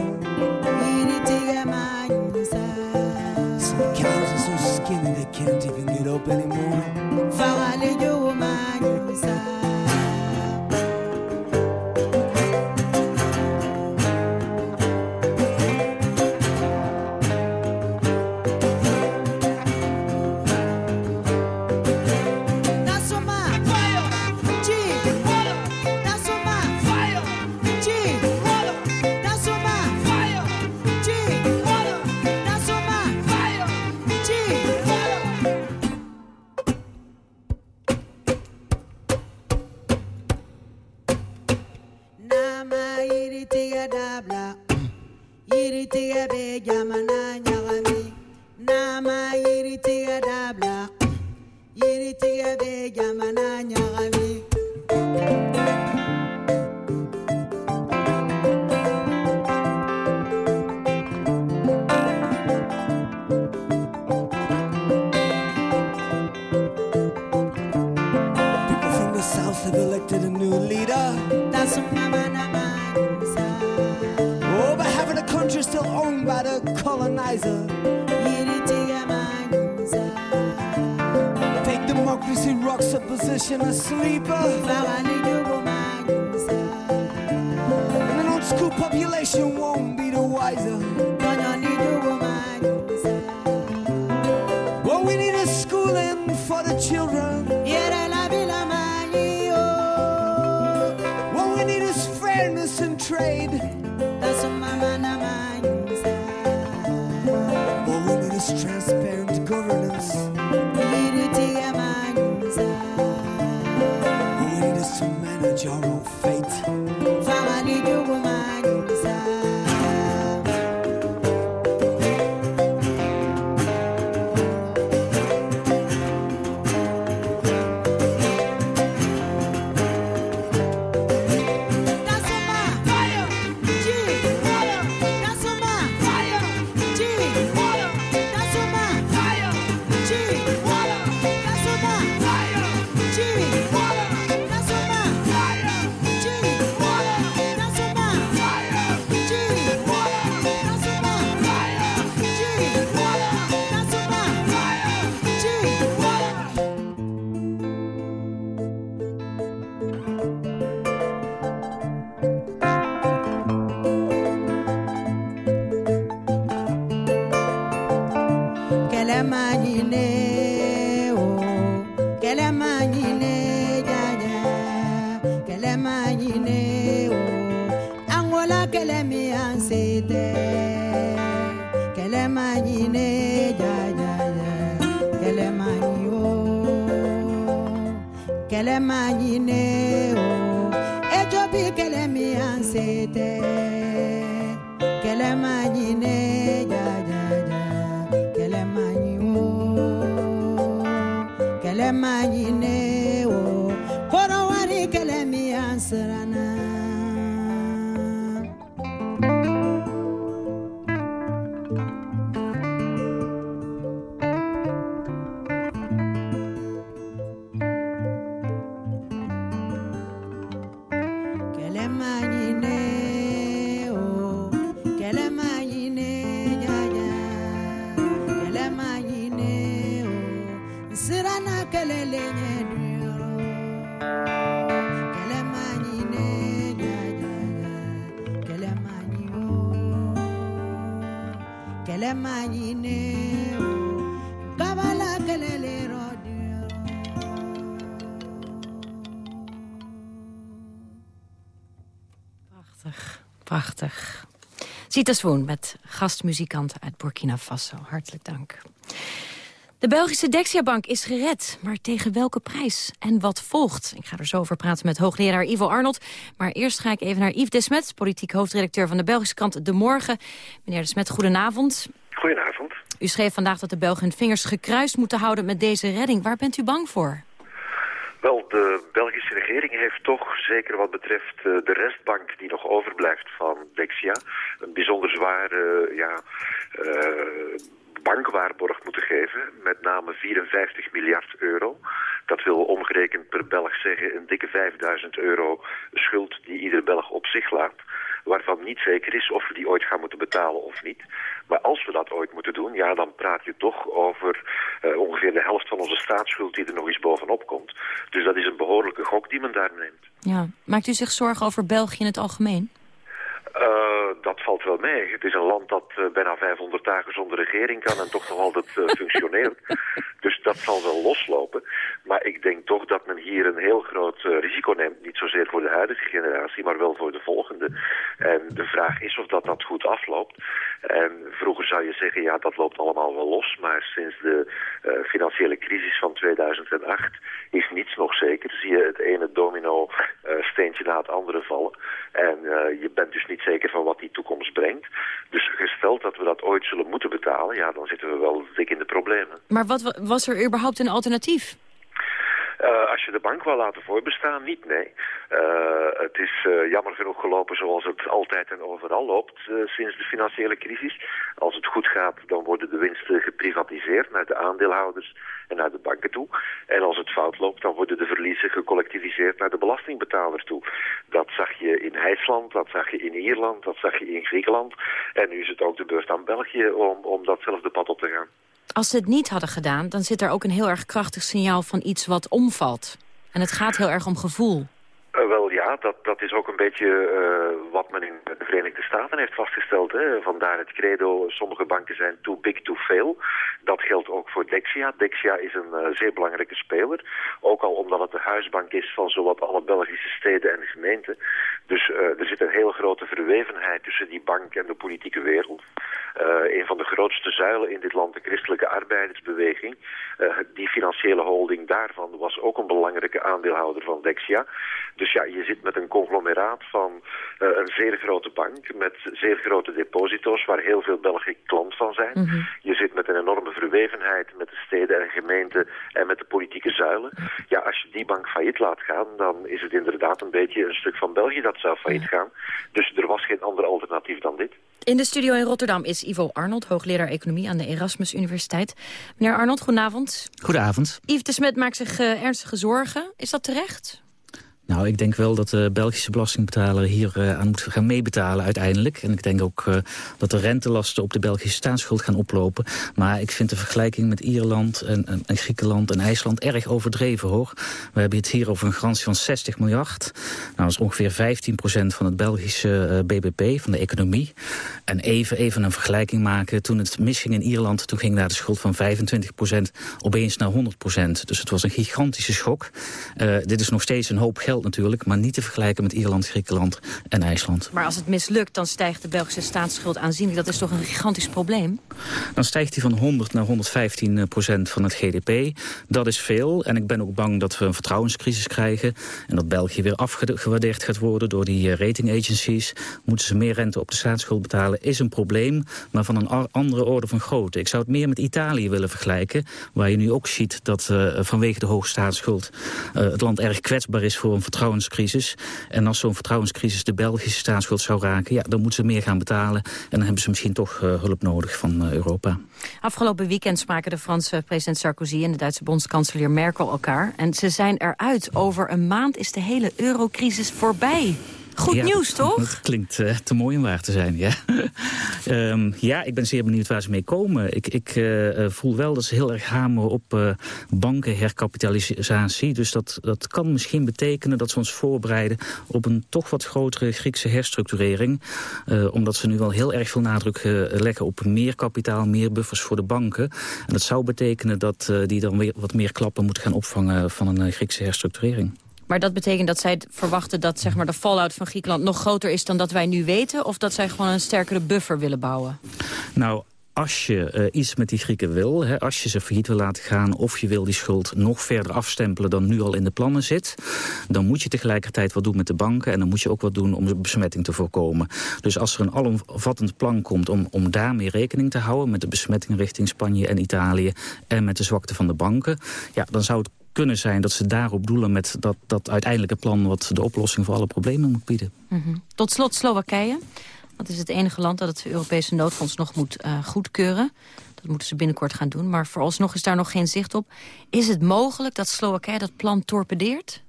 Some cows are so skinny they can't even get up anymore. be Yamana. Rocks a sleeper. Fawali jugu manisa. And an old school population won't be the wiser. answer and. Swoon met gastmuzikanten uit Burkina Faso. Hartelijk dank. De Belgische Dexia-bank is gered, maar tegen welke prijs en wat volgt? Ik ga er zo over praten met hoogleraar Ivo Arnold. Maar eerst ga ik even naar Yves Desmet, politiek hoofdredacteur van de Belgische krant De Morgen. Meneer Desmet, goedenavond. Goedenavond. U schreef vandaag dat de Belgen hun vingers gekruist moeten houden met deze redding. Waar bent u bang voor? Wel, de Belgische regering heeft toch, zeker wat betreft eh, de restbank die nog overblijft van Dexia, een bijzonder zware ja, eh, bankwaarborg moeten geven, met name 54 miljard euro. Dat wil omgerekend per Belg zeggen een dikke 5000 euro schuld die ieder Belg op zich laat waarvan niet zeker is of we die ooit gaan moeten betalen of niet. Maar als we dat ooit moeten doen, ja, dan praat je toch over eh, ongeveer de helft van onze staatsschuld die er nog eens bovenop komt. Dus dat is een behoorlijke gok die men daar neemt. Ja. Maakt u zich zorgen over België in het algemeen? Uh, dat valt wel mee. Het is een land dat uh, bijna 500 dagen zonder regering kan en toch nog altijd uh, functioneert. Dat zal wel loslopen. Maar ik denk toch dat men hier een heel groot risico neemt. Niet zozeer voor de huidige generatie, maar wel voor de volgende. En de vraag is of dat dat goed afloopt. En vroeger zou je zeggen, ja, dat loopt allemaal wel los. Maar sinds de financiële crisis van 2008 is niets nog zeker. Zie je het ene domino steentje inderdaad anderen vallen. En je bent dus niet zeker van wat die toekomst brengt. Dus gesteld dat we dat ooit zullen moeten betalen, ja, dan zitten we wel dik in de problemen. Maar wat was er überhaupt een alternatief? Uh, als je de bank wil laten voorbestaan, niet, nee. Uh, het is uh, jammer genoeg gelopen zoals het altijd en overal loopt sinds de financiële crisis. Als het goed gaat, dan worden de winsten geprivatiseerd naar de aandeelhouders en naar de banken toe. En als het fout loopt, dan worden de verliezen gecollectiviseerd naar de belastingbetaler toe. Dat zag je in IJsland, dat zag je in Ierland, dat zag je in Griekenland. En nu is het ook de beurt aan België om, om datzelfde pad op te gaan. Als ze het niet hadden gedaan, dan zit er ook een heel erg krachtig signaal van iets wat omvalt. En het gaat heel erg om gevoel. Uh, wel ja, dat, dat is ook een beetje uh, wat men in de Verenigde Staten heeft vastgesteld. Hè. Vandaar het credo, sommige banken zijn too big to fail. Dat geldt ook voor Dexia. Dexia is een uh, zeer belangrijke speler. Ook al omdat het de huisbank is van zowat alle Belgische steden en gemeenten. Dus er zit een heel grote verwevenheid tussen die bank en de politieke wereld. een van de grootste zuilen in dit land, de christelijke arbeidersbeweging. die financiële holding daarvan was ook een belangrijke aandeelhouder van Dexia. Dus ja, je zit met een conglomeraat van zeer grote bank met zeer grote deposito's waar heel veel Belgen klant van zijn. Mm -hmm. Je zit met een enorme verwevenheid met de steden en gemeenten en met de politieke zuilen. Ja, als je die bank failliet laat gaan, dan is het inderdaad een beetje een stuk van België dat zou failliet gaan. Dus er was geen ander alternatief dan dit. In de studio in Rotterdam is Ivo Arnold, hoogleraar economie aan de Erasmus Universiteit. Meneer Arnold, goedenavond. Goedenavond. Yves de Smet maakt zich uh, ernstige zorgen. Is dat terecht? Nou, ik denk wel dat de Belgische belastingbetaler hier uh, aan moet gaan meebetalen uiteindelijk. En ik denk ook uh, dat de rentelasten op de Belgische staatsschuld gaan oplopen. Maar ik vind de vergelijking met Ierland en, en, en, Griekenland en IJsland erg overdreven, hoor. We hebben het hier over een garantie van 60 miljard. Nou, dat is ongeveer 15% van het Belgische uh, BBP, van de economie. En even, even een vergelijking maken. Toen het misging in Ierland, toen ging daar de schuld van 25% opeens naar 100% Dus het was een gigantische schok. dit is nog steeds een hoop geld natuurlijk, maar niet te vergelijken met Ierland, Griekenland en IJsland. Maar als het mislukt, dan stijgt de Belgische staatsschuld aanzienlijk. Dat is toch een gigantisch probleem? Dan stijgt die van 100 naar 115 procent van het GDP. Dat is veel en ik ben ook bang dat we een vertrouwenscrisis krijgen... en dat België weer afgewaardeerd gaat worden door die rating agencies. Moeten ze meer rente op de staatsschuld betalen, is een probleem... maar van een andere orde van grootte. Ik zou het meer met Italië willen vergelijken... waar je nu ook ziet dat uh, vanwege de hoge staatsschuld... Uh, het land erg kwetsbaar is voor een vertrouwenscrisis. En als zo'n vertrouwenscrisis de Belgische staatsschuld zou raken... Ja, dan moeten ze meer gaan betalen. En dan hebben ze misschien toch uh, hulp nodig van uh, Europa. Afgelopen weekend spraken de Franse president Sarkozy... en de Duitse bondskanselier Merkel elkaar. En ze zijn eruit. Over een maand is de hele eurocrisis voorbij. Goed ja, nieuws, toch? Dat klinkt uh, te mooi om waar te zijn, ja. um, ja, ik ben zeer benieuwd waar ze mee komen. Ik, ik uh, voel wel dat ze heel erg hameren op uh, bankenherkapitalisatie. Dus dat, dat kan misschien betekenen dat ze ons voorbereiden... op een toch wat grotere Griekse herstructurering. omdat ze nu wel heel erg veel nadruk leggen op meer kapitaal... meer buffers voor de banken. En dat zou betekenen dat die dan weer wat meer klappen moeten gaan opvangen... van een Griekse herstructurering. Maar dat betekent dat zij verwachten dat zeg maar, de fallout van Griekenland nog groter is dan dat wij nu weten? Of dat zij gewoon een sterkere buffer willen bouwen? Nou, als je uh, iets met die Grieken wil, hè, als je ze failliet wil laten gaan... of je wil die schuld nog verder afstempelen dan nu al in de plannen zit... dan moet je tegelijkertijd wat doen met de banken... en dan moet je ook wat doen om besmetting te voorkomen. Dus als er een alomvattend plan komt om, om daarmee rekening te houden... met de besmetting richting Spanje en Italië... en met de zwakte van de banken... ja, dan zou het kunnen zijn dat ze daarop doelen met dat, dat uiteindelijke plan... wat de oplossing voor alle problemen moet bieden. -hmm. Tot slot Slowakije. Dat is het enige land dat het Europese noodfonds nog moet uh, goedkeuren. Dat moeten ze binnenkort gaan doen. Maar vooralsnog is daar nog geen zicht op. Is het mogelijk dat Slowakije dat plan torpedeert?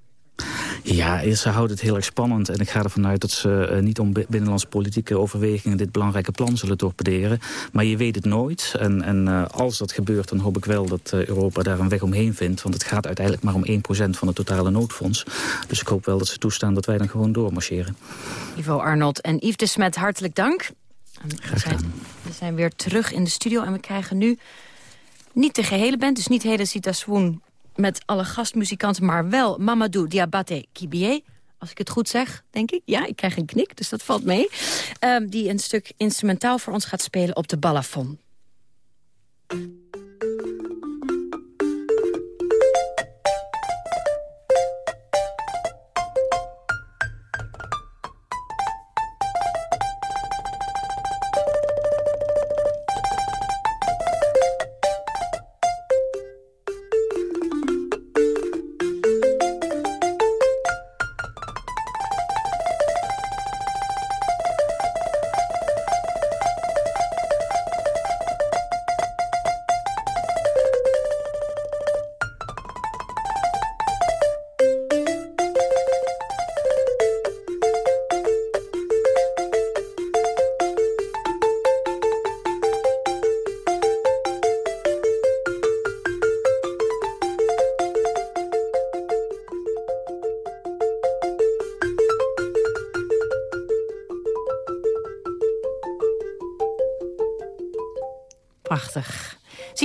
Ja, ze houden het heel erg spannend. En ik ga ervan uit dat ze uh, niet om binnenlandse politieke overwegingen... dit belangrijke plan zullen torpederen. Maar je weet het nooit. En, en uh, als dat gebeurt, dan hoop ik wel dat uh, Europa daar een weg omheen vindt. Want het gaat uiteindelijk maar om 1% van het totale noodfonds. Dus ik hoop wel dat ze toestaan dat wij dan gewoon doormarcheren. Ivo Arnold en Yves de Smet, hartelijk dank. We zijn, we zijn weer terug in de studio en we krijgen nu niet de gehele band. Dus niet hele Sita Swoon met alle gastmuzikanten, maar wel Mamadou Diabate Kibie. Als ik het goed zeg, denk ik. Ja, ik krijg een knik, dus dat valt mee. Um, die een stuk instrumentaal voor ons gaat spelen op de balafon.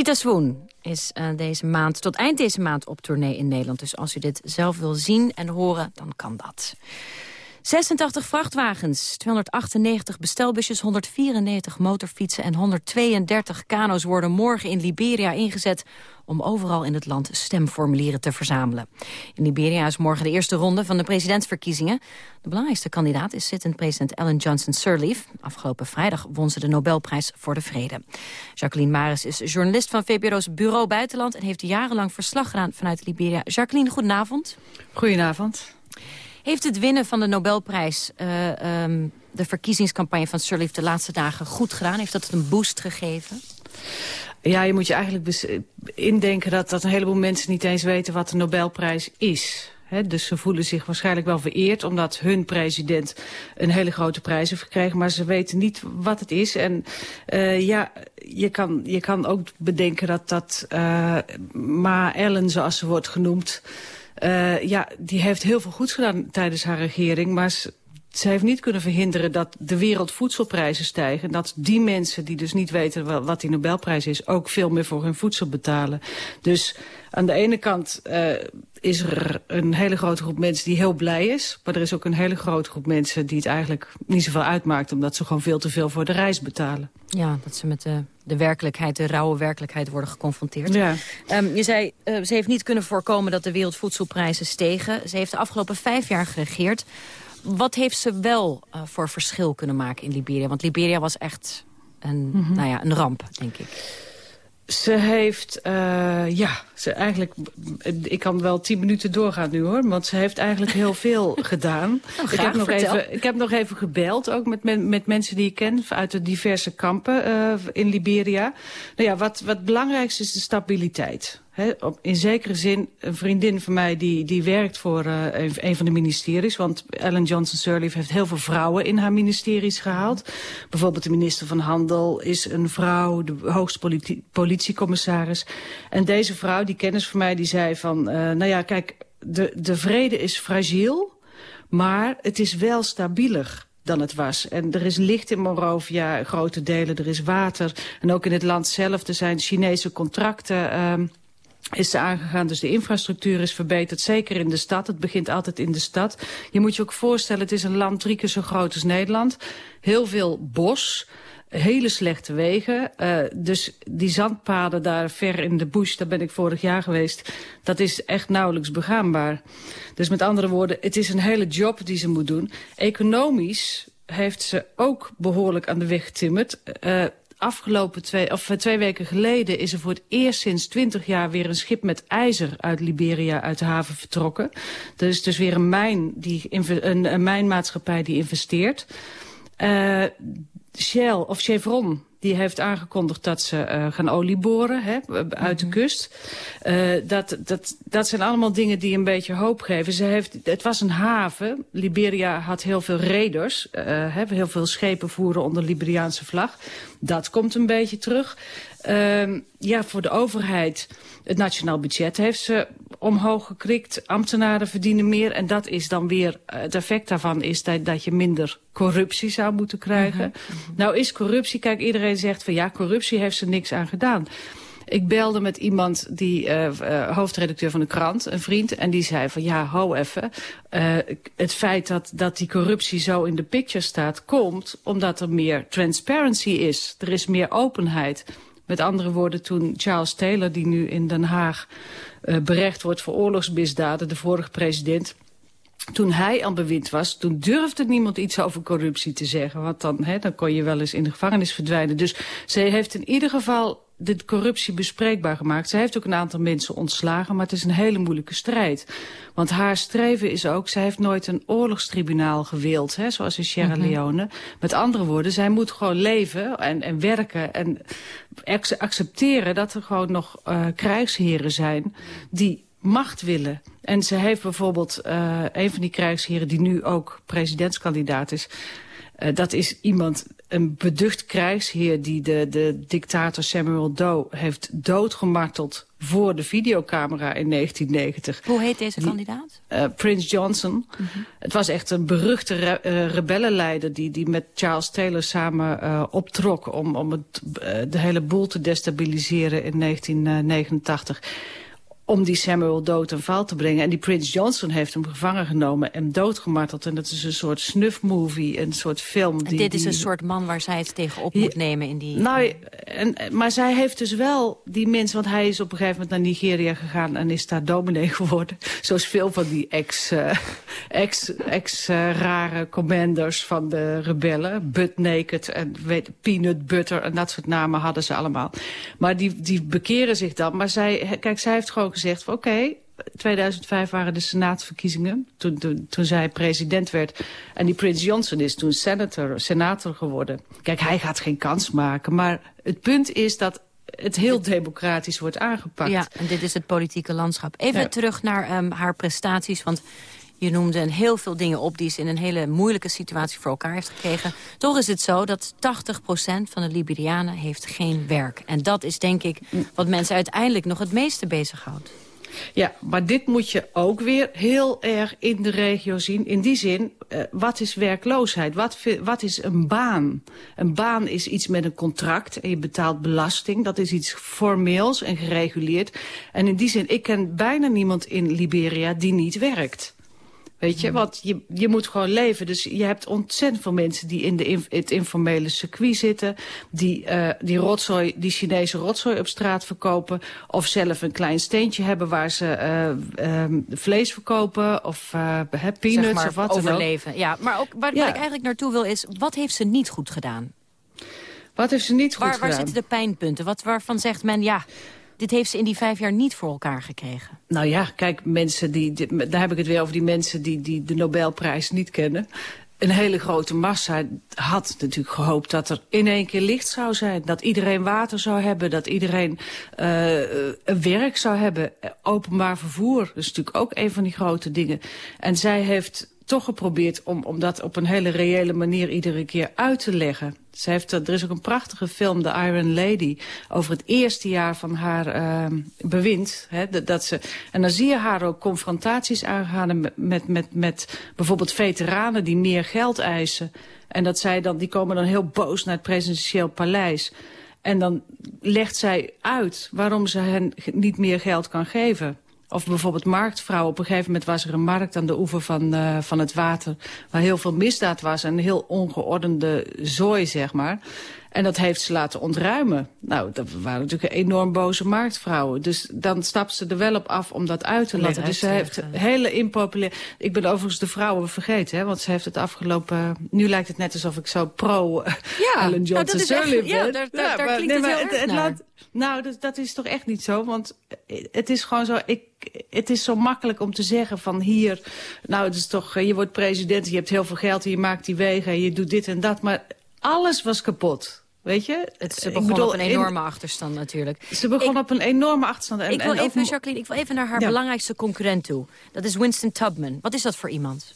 Sita Swoon is uh, deze maand, tot eind deze maand op tournee in Nederland. Dus als u dit zelf wil zien en horen, dan kan dat. 86 vrachtwagens, 298 bestelbusjes, 194 motorfietsen en 132 kano's worden morgen in Liberia ingezet om overal in het land stemformulieren te verzamelen. In Liberia is morgen de eerste ronde van de presidentsverkiezingen. De belangrijkste kandidaat is zittend president Ellen Johnson Sirleaf. Afgelopen vrijdag won ze de Nobelprijs voor de Vrede. Jacqueline Maris is journalist van VPRO's Bureau Buitenland... en heeft jarenlang verslag gedaan vanuit Liberia. Jacqueline, goedenavond. Goedenavond. Heeft het winnen van de Nobelprijs uh, um, de verkiezingscampagne van Sirleaf de laatste dagen goed gedaan? Heeft dat het een boost gegeven? Ja, je moet je eigenlijk indenken dat, dat een heleboel mensen niet eens weten wat de Nobelprijs is. Dus ze voelen zich waarschijnlijk wel vereerd omdat hun president een hele grote prijs heeft gekregen. Maar ze weten niet wat het is. En uh, ja, je kan, je kan ook bedenken dat, dat uh, Ma Ellen, zoals ze wordt genoemd... Uh, ja, die heeft heel veel goeds gedaan tijdens haar regering. Maar ze, heeft niet kunnen verhinderen dat de wereldvoedselprijzen stijgen. En dat die mensen die dus niet weten wat die Nobelprijs is... ook veel meer voor hun voedsel betalen. Dus aan de ene kant uh, is er een hele grote groep mensen die heel blij is. Maar er is ook een hele grote groep mensen die het eigenlijk niet zoveel uitmaakt... omdat ze gewoon veel te veel voor de reis betalen. Ja, dat ze met de, de werkelijkheid, de rauwe werkelijkheid worden geconfronteerd. Ja. Um, je zei, uh, ze heeft niet kunnen voorkomen dat de wereldvoedselprijzen stegen. Ze heeft de afgelopen vijf jaar geregeerd. Wat heeft ze wel uh, voor verschil kunnen maken in Liberia? Want Liberia was echt een, mm -hmm. nou ja, een ramp, denk ik. Ze heeft, uh, ja, ze eigenlijk, ik kan wel tien minuten doorgaan nu hoor, want ze heeft eigenlijk heel veel gedaan. Oh, ik, heb nog vertel. even, ik heb nog even gebeld, ook met, met, met mensen die ik ken uit de diverse kampen uh, in Liberia. Nou ja, wat, wat is de stabiliteit. In zekere zin, een vriendin van mij die, die werkt voor uh, een, van de ministeries. Want Ellen Johnson Sirleaf heeft heel veel vrouwen in haar ministeries gehaald. Bijvoorbeeld de minister van Handel is een vrouw, de hoogste politie, politiecommissaris. En deze vrouw, die kennis van mij, die zei van... Uh, nou ja, kijk, de, de vrede is fragiel, maar het is wel stabieler dan het was. En er is licht in Monrovia, grote delen, er is water. En ook in het land zelf, er zijn Chinese contracten... Uh, is ze aangegaan. Dus de infrastructuur is verbeterd, zeker in de stad. Het begint altijd in de stad. Je moet je ook voorstellen, het is een land drie keer zo groot als Nederland. Heel veel bos, hele slechte wegen. Uh, dus die zandpaden daar ver in de bush, daar ben ik vorig jaar geweest... dat is echt nauwelijks begaanbaar. Dus met andere woorden, het is een hele job die ze moet doen. Economisch heeft ze ook behoorlijk aan de weg getimmerd... Uh, afgelopen twee, of twee weken geleden is er voor het eerst sinds twintig jaar weer een schip met ijzer uit Liberia uit de haven vertrokken. Er is dus weer een mijn, die, een, een mijnmaatschappij die investeert. Uh, Shell of Chevron die heeft aangekondigd dat ze uh, gaan olie boren hè, uit de kust. Uh, dat, dat, dat zijn allemaal dingen die een beetje hoop geven. Ze heeft, het was een haven. Liberia had heel veel raiders. Uh, hè, heel veel schepen voeren onder Liberiaanse vlag. Dat komt een beetje terug. Uh, ja, voor de overheid, het nationaal budget heeft ze omhoog gekrikt. Ambtenaren verdienen meer. En dat is dan weer, het effect daarvan is dat, dat je minder corruptie zou moeten krijgen. Mm -hmm. Nou is corruptie, kijk iedereen zegt van ja, corruptie heeft ze niks aan gedaan. Ik belde met iemand, die uh, uh, hoofdredacteur van de krant, een vriend. En die zei van ja, hou even. Uh, het feit dat, dat die corruptie zo in de picture staat... komt omdat er meer transparency is. Er is meer openheid. Met andere woorden, toen Charles Taylor, die nu in Den Haag uh, berecht wordt voor oorlogsmisdaden, de vorige president toen hij aan bewind was, toen durfde niemand iets over corruptie te zeggen. Want dan, hè, dan kon je wel eens in de gevangenis verdwijnen. Dus ze heeft in ieder geval de corruptie bespreekbaar gemaakt. Ze heeft ook een aantal mensen ontslagen, maar het is een hele moeilijke strijd. Want haar streven is ook, zij heeft nooit een oorlogstribunaal gewild, hè, zoals in Sierra Leone. Mm -hmm. Met andere woorden, zij moet gewoon leven en, en werken en accepteren dat er gewoon nog uh, krijgsheren zijn die macht willen. En ze heeft bijvoorbeeld uh, een van die krijgsheren die nu ook presidentskandidaat is... Uh, dat is iemand, een beducht krijgsheer... die de, de dictator Samuel Doe heeft doodgemarteld voor de videocamera in 1990. Hoe heet deze kandidaat? Uh, Prince Johnson. Mm -hmm. Het was echt een beruchte re uh, rebellenleider... Die, die met Charles Taylor samen optrok om, om het, de hele boel te destabiliseren in 1989 om die Samuel dood en val te brengen. En die Prince Johnson heeft hem gevangen genomen en doodgemarteld. En dat is een soort snuff-movie, een soort film. Die, dit is die... een soort man waar zij het tegen op moet nemen in die... Nou, en, maar zij heeft dus wel die mensen... want hij is op een gegeven moment naar Nigeria gegaan... en is daar dominee geworden. Zoals veel van die ex-rare uh, ex, ex, uh, commanders van de rebellen. Butt Naked en weet, Peanut Butter en dat soort namen hadden ze allemaal. Maar die, die bekeren zich dan. Maar zij, kijk, zij heeft gewoon gezegd van oké, okay, 2005 waren de senaatsverkiezingen, toen, toen, toen zij president werd. En die Prince Johnson is toen senator, senator geworden. Kijk, hij gaat geen kans maken, maar het punt is dat het heel democratisch wordt aangepakt. Ja, en dit is het politieke landschap. Even ja. terug naar um, haar prestaties, want je noemde een heel veel dingen op die ze in een hele moeilijke situatie voor elkaar heeft gekregen. Toch is het zo dat 80% van de Liberianen heeft geen werk. En dat is denk ik wat mensen uiteindelijk nog het meeste bezighoudt. Ja, maar dit moet je ook weer heel erg in de regio zien. In die zin, uh, wat is werkloosheid? Wat, wat is een baan? Een baan is iets met een contract en je betaalt belasting. Dat is iets formeels en gereguleerd. En in die zin, ik ken bijna niemand in Liberia die niet werkt. Weet je, want je, je moet gewoon leven. Dus je hebt ontzettend veel mensen die in de in, het informele circuit zitten. Die, uh, die, rotzooi, die Chinese rotzooi op straat verkopen. Of zelf een klein steentje hebben waar ze uh, um, vlees verkopen. Of uh, peanuts zeg maar, of wat overleven. dan ook. Ja, maar ook waar, Ja. waar ik eigenlijk naartoe wil is, wat heeft ze niet goed gedaan? Wat heeft ze niet goed waar, gedaan? Waar zitten de pijnpunten? Wat, waarvan zegt men, ja, dit heeft ze in die vijf jaar niet voor elkaar gekregen? Nou ja, kijk, mensen die, daar heb ik het weer over die mensen die, die de Nobelprijs niet kennen. Een hele grote massa had natuurlijk gehoopt dat er in één keer licht zou zijn. Dat iedereen water zou hebben, dat iedereen uh, een werk zou hebben. Openbaar vervoer, is natuurlijk ook een van die grote dingen. En zij heeft toch geprobeerd om, om dat op een hele reële manier iedere keer uit te leggen. Ze heeft, er is ook een prachtige film, The Iron Lady, over het eerste jaar van haar uh, bewind. Hè, dat, ze, en dan zie je haar ook confrontaties aangaan met, met, met, met bijvoorbeeld veteranen die meer geld eisen. En dat zij dan, die komen dan heel boos naar het presidentieel paleis. En dan legt zij uit waarom ze hen niet meer geld kan geven. Of bijvoorbeeld marktvrouwen. Op een gegeven moment was er een markt aan de oever van, uh, van het water... waar heel veel misdaad was en heel ongeordende zooi, zeg maar. En dat heeft ze laten ontruimen. Nou, dat waren natuurlijk enorm boze marktvrouwen. Dus dan stapt ze er wel op af om dat uit te uit Dus ze heeft hele impopulair... Ik ben overigens de vrouwen vergeten, hè, want ze heeft het afgelopen... Nu lijkt het net alsof ik zo pro uh, Ja, Ellen nou, Johnson ja, daar- daar- daar klinkt het naar. laat, nou, dat, dat is toch echt niet zo. Want het is gewoon zo... Ik, het is zo makkelijk om te zeggen van hier... Nou, het is toch, eh, je wordt president, je hebt heel veel geld... en je maakt die wegen en je doet dit en dat. Maar alles was kapot. Weet je? Het, ze begon bedoel, op een in- enorme achterstand natuurlijk. Ze begon op een enorme achterstand. En, ik wil en even, Jacqueline, ik wil even naar haar Ja. belangrijkste concurrent toe. Dat is Winston Tubman. Wat is dat voor iemand?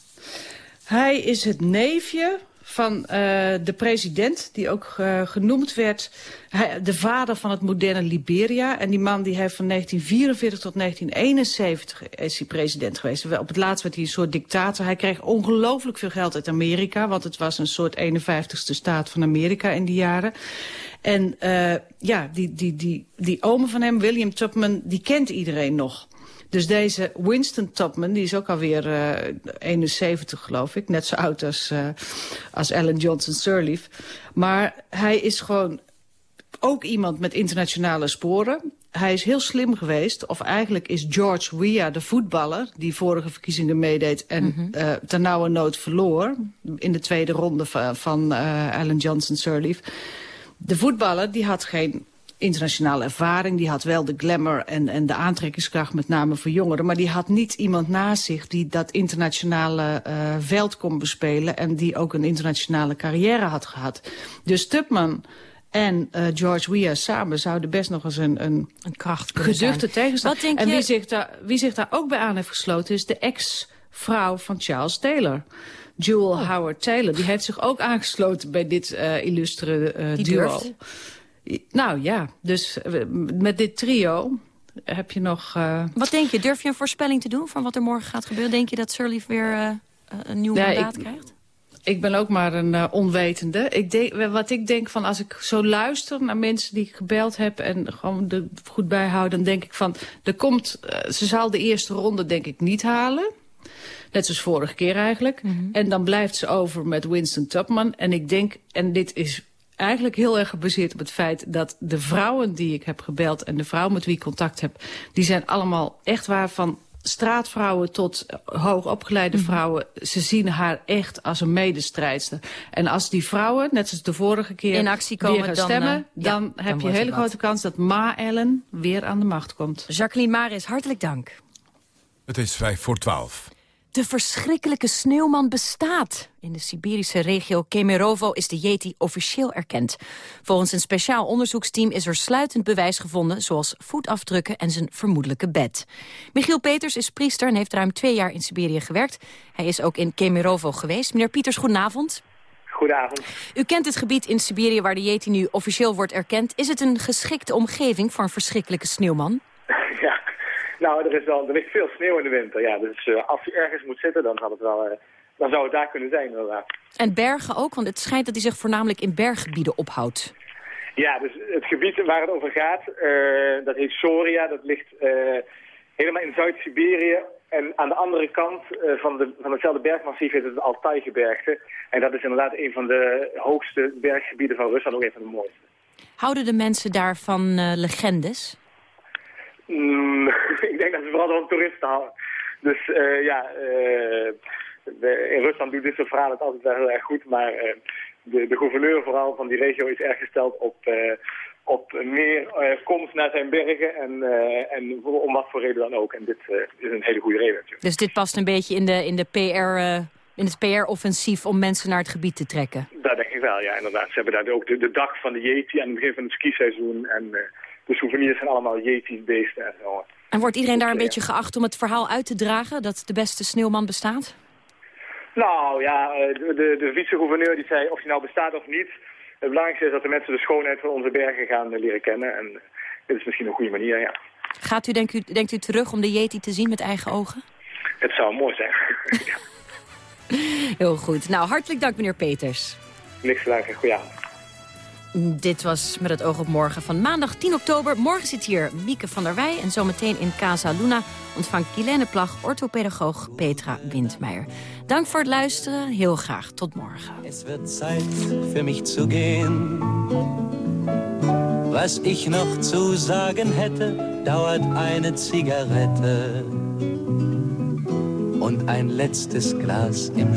Hij is het neefje van eh, de president, die ook eh, genoemd werd... De vader van het moderne Liberia. En die man die heeft van 1944 tot 1971 is hij president geweest. Op het laatst werd hij een soort dictator. Hij kreeg ongelooflijk veel geld uit Amerika... want het was een soort 51ste staat van Amerika in die jaren. En uh, ja, die, die, die, die oom van hem, William Tubman, die kent iedereen nog. Dus deze Winston Tubman, die is ook alweer uh, 71 geloof ik. Net zo oud als, uh, als Ellen Johnson Sirleaf. Maar hij is gewoon ook iemand met internationale sporen. Hij is heel slim geweest. Of eigenlijk is George Weah, de voetballer... die vorige verkiezingen meedeed en mm -hmm. uh, ternauwernood verloor... in de tweede ronde van, van uh, Ellen Johnson Sirleaf. De voetballer die had geen internationale ervaring. Die had wel de glamour en, en de aantrekkingskracht met name voor jongeren. Maar die had niet iemand naast zich die dat internationale uh, veld kon bespelen. En die ook een internationale carrière had gehad. Dus Tubman en uh, George Weah samen zouden best nog eens een, een, een kracht geduchte tegenstander. Wat denk en je... wie zich, daar, wie zich daar ook bij aan heeft gesloten is de ex vrouw van Charles Taylor. Jewel Howard Taylor. Die heeft zich ook aangesloten bij dit uh, illustre uh, duo. durft. Nou ja, dus uh, met dit trio heb je nog... Uh... Wat denk je? Durf je een voorspelling te doen van wat er morgen gaat gebeuren? Denk je dat Sirleaf weer uh, een nieuw mandaat ik- krijgt? Ik ben ook maar een uh, onwetende. Ik denk, wat ik denk van als ik zo luister naar mensen die ik gebeld heb... en gewoon er goed bijhouden, dan denk ik van... Er komt, ze zal de eerste ronde denk ik niet halen. Net zoals vorige keer eigenlijk. Mhm. En dan blijft ze over met Winston Tupman. En ik denk, en dit is eigenlijk heel erg gebaseerd op het feit... dat de vrouwen die ik heb gebeld en de vrouwen met wie ik contact heb... die zijn allemaal echt waar van straatvrouwen tot hoogopgeleide Mhm. vrouwen. Ze zien haar echt als een medestrijdster. En als die vrouwen, net zoals de vorige keer, In actie weer komen, gaan dan, stemmen... eh, ja, dan, dan heb je een hele wat. grote kans dat Ma Ellen weer aan de macht komt. Jacqueline Maris, hartelijk dank. Het is vijf voor twaalf. De verschrikkelijke sneeuwman bestaat. In de Siberische regio Kemerovo is de Yeti officieel erkend. Volgens een speciaal onderzoeksteam is er sluitend bewijs gevonden... zoals voetafdrukken en zijn vermoedelijke bed. Michiel Peters is priester en heeft ruim twee jaar in Siberië gewerkt. Hij is ook in Kemerovo geweest. Meneer Pieters, goedenavond. Goedenavond. U kent het gebied in Siberië waar de Yeti nu officieel wordt erkend. Is het een geschikte omgeving voor een verschrikkelijke sneeuwman? Nou, er, is wel, er ligt veel sneeuw in de winter. Ja, dus eh, als hij ergens moet zitten, dan, zal het wel, eh, dan zou het daar kunnen zijn, inderdaad. En bergen ook, want het schijnt dat hij zich voornamelijk in berggebieden ophoudt. Ja, dus het gebied waar het over gaat, eh, dat heet Soria. Dat ligt helemaal in Zuid-Siberië. En aan de andere kant van, de, van hetzelfde bergmassief is het Altai-gebergte. En dat is inderdaad een van de hoogste berggebieden van Rusland, ook een van de mooiste. Houden de mensen daar van legendes? Mm, ik denk dat ze vooral van toeristen houden. Dus eh, ja, eh, de- in Rusland doet dit soort verhalen het altijd wel heel erg goed. Maar eh, de, de gouverneur vooral van die regio is erg gesteld op, eh, op meer eh, komst naar zijn bergen. En, eh, en om wat voor reden dan ook. En dit eh, is een hele goede reden natuurlijk. Dus dit past een beetje in, de, in, de PR, eh, in het PR-offensief om mensen naar het gebied te trekken. Dat denk ik wel, ja inderdaad. Ze hebben daar ook de, de dag van de Yeti aan het begin van het skiseizoen. En eh, de souvenirs zijn allemaal Yeti-beesten en zo. En wordt iedereen daar een beetje geacht om het verhaal uit te dragen... dat de beste sneeuwman bestaat? Nou ja, eh, de, de, vice-gouverneur die zei of hij nou bestaat of niet. Het belangrijkste is dat de mensen de schoonheid van onze bergen gaan eh, leren kennen. En eh, dit is misschien een goede manier, ja. Gaat u, denkt u, denkt u terug om de Yeti te zien met eigen ogen? Het zou mooi zijn. Heel goed. Nou, hartelijk dank, meneer Peters. Niks te danken. Goedenavond. Dit was Met het oog op morgen van maandag 10 oktober. Morgen zit hier Mieke van der Wij en zometeen in Casa Luna ontvangt Kilene Plag, orthopedagoog Petra Windmeijer. Dank voor het luisteren. Heel graag. Tot morgen. Es wird Zeit für mich zu gehen. Was ich noch zu sagen hätte, dauert eine Zigarette und ein letztes Glas im.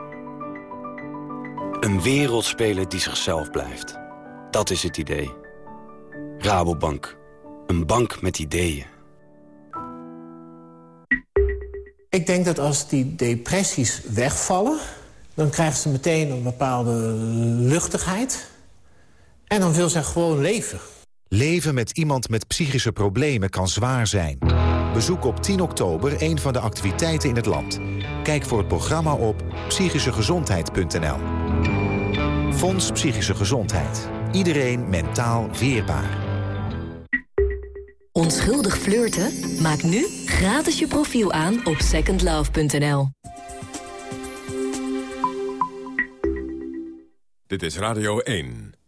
Een wereldspeler die zichzelf blijft. Dat is het idee. Rabobank. Een bank met ideeën. Ik denk dat als die depressies wegvallen... dan krijgen ze meteen een bepaalde luchtigheid. En dan wil ze gewoon leven. Leven met iemand met psychische problemen kan zwaar zijn. Bezoek op 10 oktober een van de activiteiten in het land. Kijk voor het programma op psychischegezondheid.nl. Fonds Psychische Gezondheid. Iedereen mentaal weerbaar. Onschuldig flirten? Maak nu gratis je profiel aan op secondlove.nl. Dit is Radio 1.